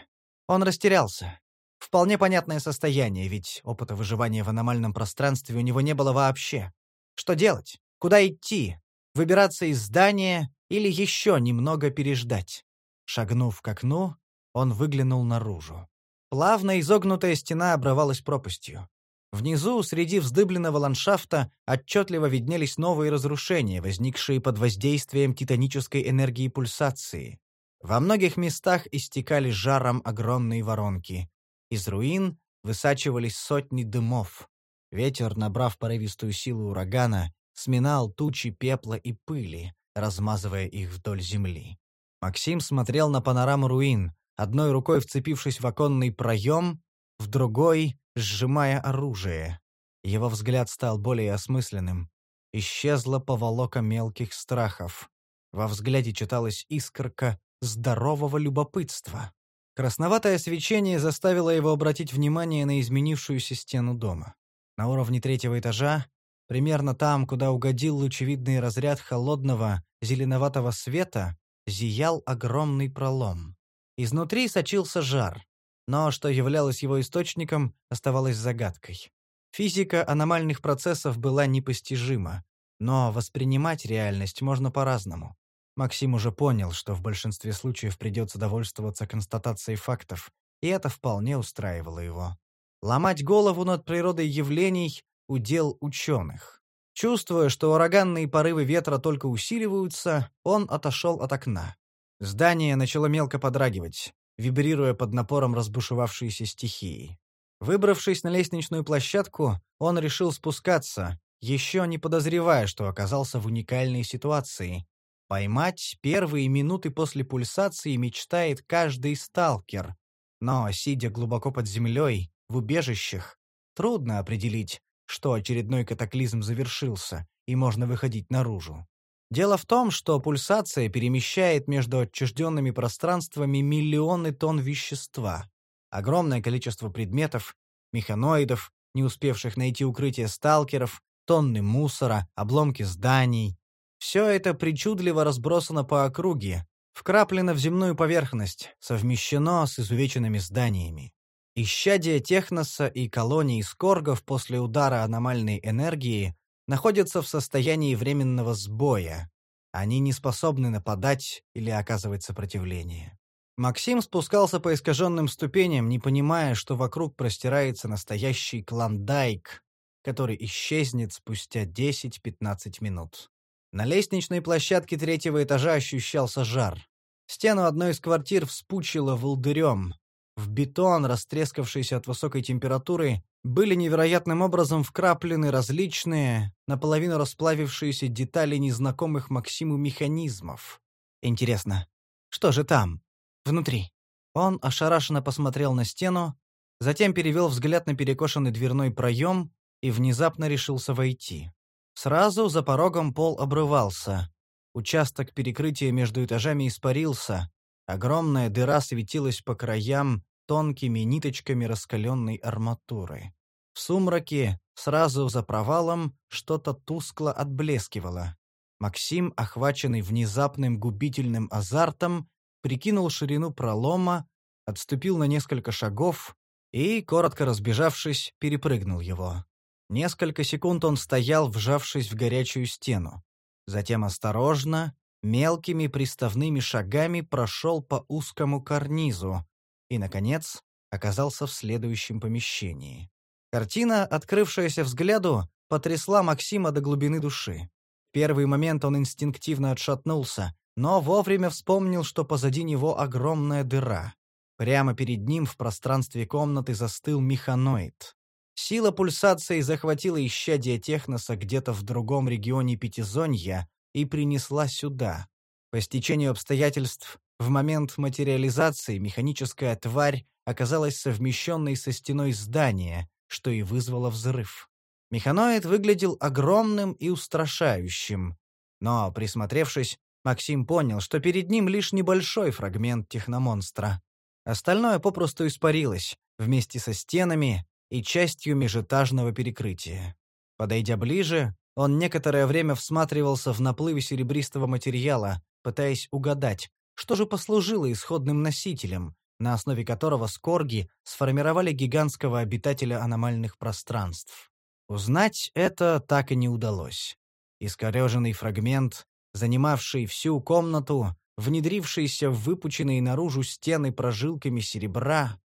A: Он растерялся. Вполне понятное состояние, ведь опыта выживания в аномальном пространстве у него не было вообще. Что делать? Куда идти? Выбираться из здания или еще немного переждать? Шагнув к окну, он выглянул наружу. Плавно изогнутая стена обрывалась пропастью. Внизу, среди вздыбленного ландшафта, отчетливо виднелись новые разрушения, возникшие под воздействием титанической энергии пульсации. Во многих местах истекали жаром огромные воронки. Из руин высачивались сотни дымов. Ветер, набрав порывистую силу урагана, сминал тучи пепла и пыли, размазывая их вдоль земли. Максим смотрел на панораму руин, одной рукой вцепившись в оконный проем, в другой сжимая оружие. Его взгляд стал более осмысленным. Исчезла поволока мелких страхов. Во взгляде читалась искорка здорового любопытства. Красноватое свечение заставило его обратить внимание на изменившуюся стену дома. На уровне третьего этажа, примерно там, куда угодил лучевидный разряд холодного, зеленоватого света, зиял огромный пролом. Изнутри сочился жар, но что являлось его источником, оставалось загадкой. Физика аномальных процессов была непостижима, но воспринимать реальность можно по-разному. Максим уже понял, что в большинстве случаев придется довольствоваться констатацией фактов, и это вполне устраивало его. Ломать голову над природой явлений – удел ученых. Чувствуя, что ураганные порывы ветра только усиливаются, он отошел от окна. Здание начало мелко подрагивать, вибрируя под напором разбушевавшейся стихии. Выбравшись на лестничную площадку, он решил спускаться, еще не подозревая, что оказался в уникальной ситуации. Поймать первые минуты после пульсации мечтает каждый сталкер. Но, сидя глубоко под землей, в убежищах, трудно определить, что очередной катаклизм завершился, и можно выходить наружу. Дело в том, что пульсация перемещает между отчужденными пространствами миллионы тонн вещества. Огромное количество предметов, механоидов, не успевших найти укрытие сталкеров, тонны мусора, обломки зданий. Все это причудливо разбросано по округе, вкраплено в земную поверхность, совмещено с изувеченными зданиями. Исчадия Техноса и колонии Скоргов после удара аномальной энергии находятся в состоянии временного сбоя. Они не способны нападать или оказывать сопротивление. Максим спускался по искаженным ступеням, не понимая, что вокруг простирается настоящий клондайк, который исчезнет спустя 10-15 минут. На лестничной площадке третьего этажа ощущался жар. Стену одной из квартир вспучило волдырем. В бетон, растрескавшийся от высокой температуры, были невероятным образом вкраплены различные, наполовину расплавившиеся детали незнакомых Максиму механизмов. Интересно, что же там, внутри? Он ошарашенно посмотрел на стену, затем перевел взгляд на перекошенный дверной проем, и внезапно решился войти. Сразу за порогом пол обрывался. Участок перекрытия между этажами испарился. Огромная дыра светилась по краям тонкими ниточками раскаленной арматуры. В сумраке, сразу за провалом, что-то тускло отблескивало. Максим, охваченный внезапным губительным азартом, прикинул ширину пролома, отступил на несколько шагов и, коротко разбежавшись, перепрыгнул его. Несколько секунд он стоял, вжавшись в горячую стену. Затем осторожно, мелкими приставными шагами прошел по узкому карнизу и, наконец, оказался в следующем помещении. Картина, открывшаяся взгляду, потрясла Максима до глубины души. В первый момент он инстинктивно отшатнулся, но вовремя вспомнил, что позади него огромная дыра. Прямо перед ним в пространстве комнаты застыл механоид. Сила пульсации захватила исчадие Техноса где-то в другом регионе Пятизонья и принесла сюда. По стечению обстоятельств, в момент материализации механическая тварь оказалась совмещенной со стеной здания, что и вызвало взрыв. Механоид выглядел огромным и устрашающим. Но, присмотревшись, Максим понял, что перед ним лишь небольшой фрагмент техномонстра. Остальное попросту испарилось, вместе со стенами, и частью межэтажного перекрытия. Подойдя ближе, он некоторое время всматривался в наплыве серебристого материала, пытаясь угадать, что же послужило исходным носителем, на основе которого скорги сформировали гигантского обитателя аномальных пространств. Узнать это так и не удалось. Искореженный фрагмент, занимавший всю комнату, внедрившийся в выпученные наружу стены прожилками серебра,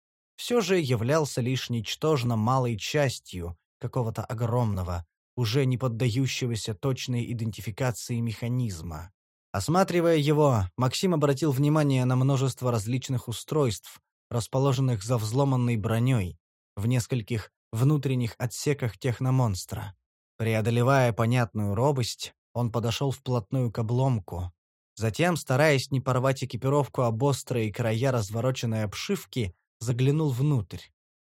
A: все же являлся лишь ничтожно малой частью какого-то огромного, уже не поддающегося точной идентификации механизма. Осматривая его, Максим обратил внимание на множество различных устройств, расположенных за взломанной броней, в нескольких внутренних отсеках техномонстра. Преодолевая понятную робость, он подошел вплотную к обломку. Затем, стараясь не порвать экипировку об острые края развороченной обшивки, заглянул внутрь.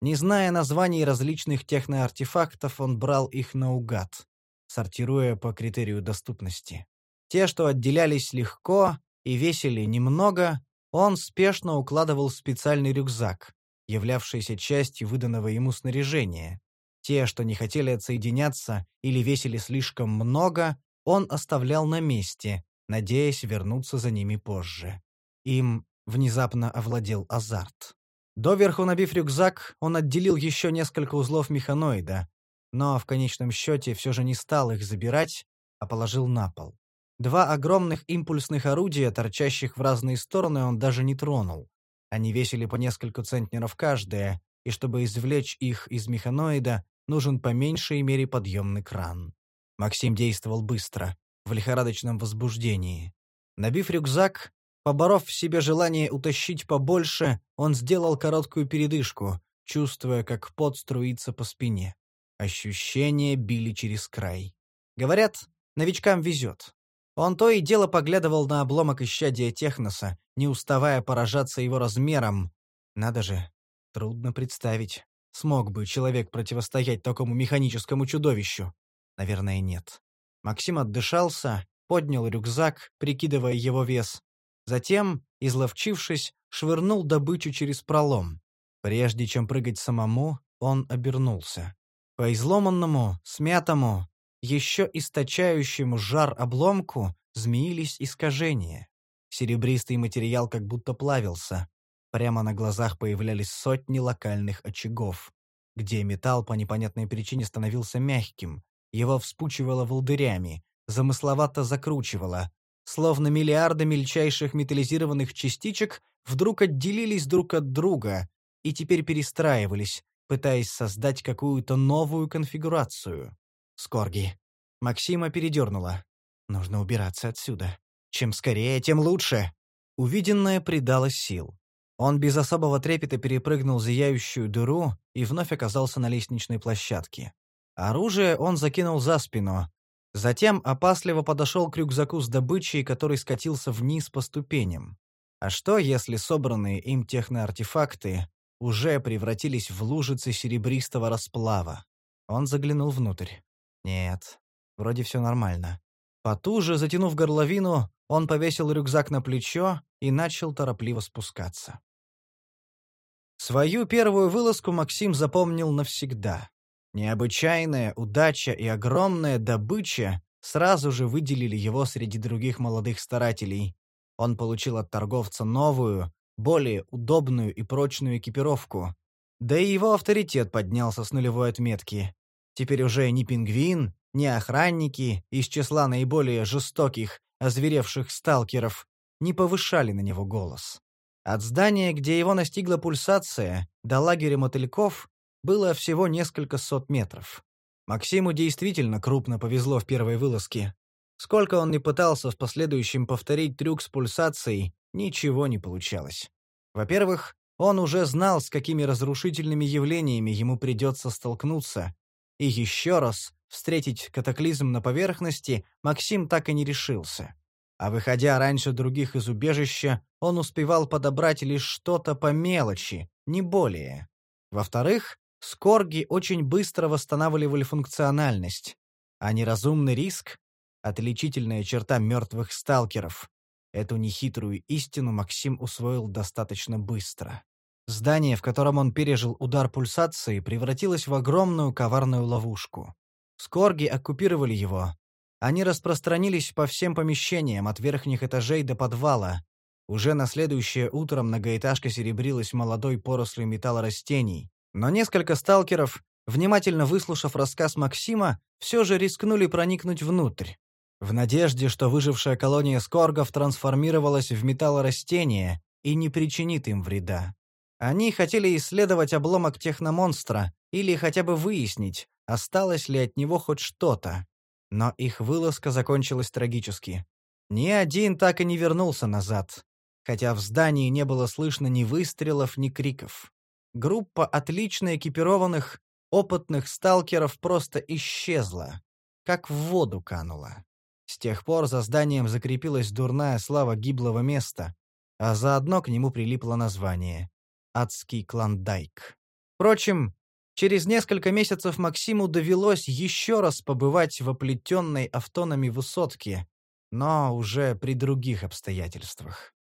A: Не зная названий различных техноартефактов, он брал их наугад, сортируя по критерию доступности. Те, что отделялись легко и весили немного, он спешно укладывал в специальный рюкзак, являвшийся частью выданного ему снаряжения. Те, что не хотели отсоединяться или весили слишком много, он оставлял на месте, надеясь вернуться за ними позже. Им внезапно овладел азарт. Доверху набив рюкзак, он отделил еще несколько узлов механоида, но в конечном счете все же не стал их забирать, а положил на пол. Два огромных импульсных орудия, торчащих в разные стороны, он даже не тронул. Они весили по несколько центнеров каждое, и чтобы извлечь их из механоида, нужен по меньшей мере подъемный кран. Максим действовал быстро, в лихорадочном возбуждении. Набив рюкзак, поборов в себе желание утащить побольше, он сделал короткую передышку, чувствуя, как пот струится по спине. Ощущения били через край. Говорят, новичкам везет. Он то и дело поглядывал на обломок исчадия Техноса, не уставая поражаться его размером. Надо же, трудно представить, смог бы человек противостоять такому механическому чудовищу. Наверное, нет. Максим отдышался, поднял рюкзак, прикидывая его вес. Затем, изловчившись, швырнул добычу через пролом. Прежде чем прыгать самому, он обернулся. По изломанному, смятому, еще источающему жар обломку змеились искажения. Серебристый материал как будто плавился. Прямо на глазах появлялись сотни локальных очагов, где металл по непонятной причине становился мягким. Его вспучивало волдырями, замысловато закручивало. Словно миллиарды мельчайших металлизированных частичек вдруг отделились друг от друга и теперь перестраивались, пытаясь создать какую-то новую конфигурацию. Скорги. Максима передернула. Нужно убираться отсюда. Чем скорее, тем лучше. Увиденное придало сил. Он без особого трепета перепрыгнул зияющую дыру и вновь оказался на лестничной площадке. Оружие он закинул за спину. Затем опасливо подошел к рюкзаку с добычей, который скатился вниз по ступеням. А что, если собранные им техноартефакты уже превратились в лужицы серебристого расплава? Он заглянул внутрь. Нет, вроде все нормально. Потуже, затянув горловину, он повесил рюкзак на плечо и начал торопливо спускаться. Свою первую вылазку Максим запомнил навсегда. Необычайная удача и огромная добыча сразу же выделили его среди других молодых старателей. Он получил от торговца новую, более удобную и прочную экипировку. Да и его авторитет поднялся с нулевой отметки. Теперь уже ни пингвин, ни охранники из числа наиболее жестоких, озверевших сталкеров не повышали на него голос. От здания, где его настигла пульсация, до лагеря мотыльков было всего несколько сот метров. Максиму действительно крупно повезло в первой вылазке. Сколько он ни пытался в последующем повторить трюк с пульсацией, ничего не получалось. Во-первых, он уже знал, с какими разрушительными явлениями ему придется столкнуться, и еще раз встретить катаклизм на поверхности Максим так и не решился. А выходя раньше других из убежища, он успевал подобрать лишь что-то по мелочи, не более. Во-вторых, скорги очень быстро восстанавливали функциональность, а неразумный риск — отличительная черта мертвых сталкеров. Эту нехитрую истину Максим усвоил достаточно быстро. Здание, в котором он пережил удар пульсации, превратилось в огромную коварную ловушку. Скорги оккупировали его. Они распространились по всем помещениям, от верхних этажей до подвала. Уже на следующее утро многоэтажка серебрилась молодой порослью металлорастений. Но несколько сталкеров, внимательно выслушав рассказ Максима, все же рискнули проникнуть внутрь. В надежде, что выжившая колония скоргов трансформировалась в металлорастение и не причинит им вреда. Они хотели исследовать обломок техномонстра или хотя бы выяснить, осталось ли от него хоть что-то. Но их вылазка закончилась трагически. Ни один так и не вернулся назад, хотя в здании не было слышно ни выстрелов, ни криков. Группа отлично экипированных, опытных сталкеров просто исчезла, как в воду канула. С тех пор за зданием закрепилась дурная слава гиблого места, а заодно к нему прилипло название адский клондайк. Впрочем, через несколько месяцев Максиму довелось еще раз побывать в оплетенной автонами высотке, но уже при других обстоятельствах.